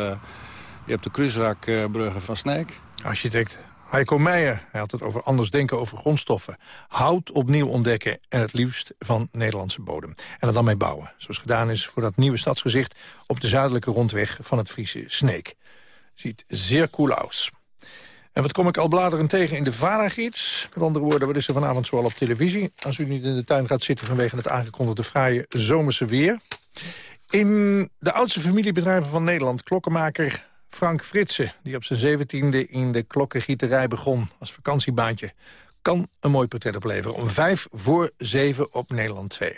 je hebt de Kruisraakbruggen van Sneek. Architect Heiko Meijer, hij had het over anders denken over grondstoffen. Hout opnieuw ontdekken en het liefst van Nederlandse bodem. En er dan mee bouwen, zoals gedaan is voor dat nieuwe stadsgezicht... op de zuidelijke rondweg van het Friese Sneek. Ziet zeer cool uit. En wat kom ik al bladerend tegen in de Varagids? Met andere woorden, wat is er vanavond zoal op televisie? Als u niet in de tuin gaat zitten vanwege het aangekondigde fraaie zomerse weer. In de oudste familiebedrijven van Nederland, klokkenmaker Frank Fritsen... die op zijn zeventiende in de klokkengieterij begon als vakantiebaantje... kan een mooi portret opleveren om vijf voor zeven op Nederland 2.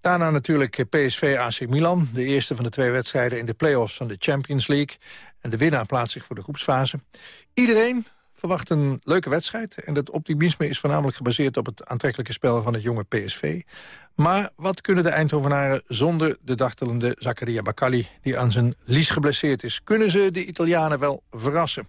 Daarna natuurlijk PSV AC Milan, de eerste van de twee wedstrijden... in de play-offs van de Champions League. En de winnaar plaatst zich voor de groepsfase. Iedereen verwacht een leuke wedstrijd. En dat optimisme is voornamelijk gebaseerd op het aantrekkelijke spel van het jonge PSV. Maar wat kunnen de Eindhovenaren zonder de dachtelende Zakaria Bakali... die aan zijn lies geblesseerd is? Kunnen ze de Italianen wel verrassen?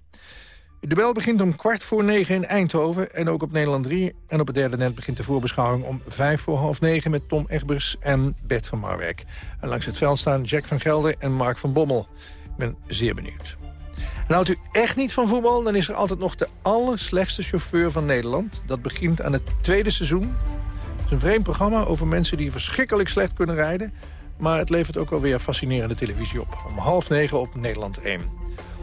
De bel begint om kwart voor negen in Eindhoven en ook op Nederland 3. En op het derde net begint de voorbeschouwing om vijf voor half negen... met Tom Egbers en Bert van Marwijk. En langs het veld staan Jack van Gelder en Mark van Bommel. Ik ben zeer benieuwd. En houdt u echt niet van voetbal, dan is er altijd nog de allerslechtste chauffeur van Nederland. Dat begint aan het tweede seizoen. Het is een vreemd programma over mensen die verschrikkelijk slecht kunnen rijden. Maar het levert ook alweer fascinerende televisie op. Om half negen op Nederland 1.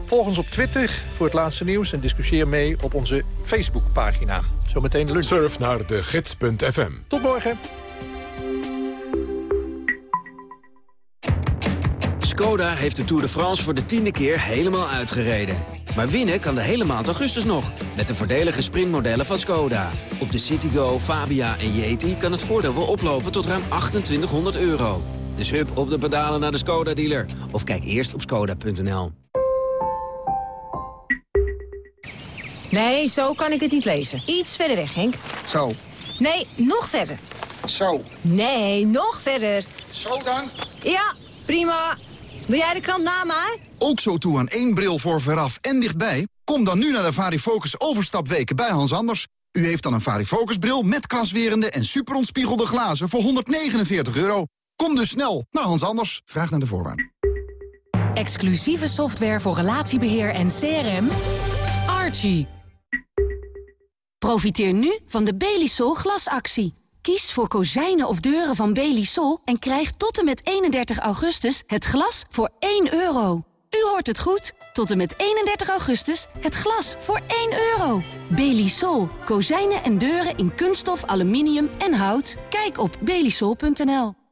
Volg ons op Twitter voor het laatste nieuws en discussieer mee op onze Facebookpagina. Zometeen de lunch. Surf naar de gids.fm. Tot morgen. Skoda heeft de Tour de France voor de tiende keer helemaal uitgereden. Maar winnen kan de hele maand augustus nog, met de voordelige sprintmodellen van Skoda. Op de Citigo, Fabia en Yeti kan het voordeel wel oplopen tot ruim 2800 euro. Dus hup op de pedalen naar de Skoda-dealer. Of kijk eerst op skoda.nl. Nee, zo kan ik het niet lezen. Iets verder weg, Henk. Zo. Nee, nog verder. Zo. Nee, nog verder. Zo dan? Ja, prima. Wil jij de krant na mij? Ook zo toe aan één bril voor veraf en dichtbij? Kom dan nu naar de Varifocus overstapweken bij Hans Anders. U heeft dan een Varifocus bril met kraswerende en superontspiegelde glazen voor 149 euro. Kom dus snel naar Hans Anders. Vraag naar de voorwaarden. Exclusieve software voor relatiebeheer en CRM. Archie. Profiteer nu van de Belisol glasactie. Kies voor kozijnen of deuren van Belisol en krijg tot en met 31 augustus het glas voor 1 euro. U hoort het goed. Tot en met 31 augustus het glas voor 1 euro. Belisol. Kozijnen en deuren in kunststof, aluminium en hout. Kijk op belisol.nl.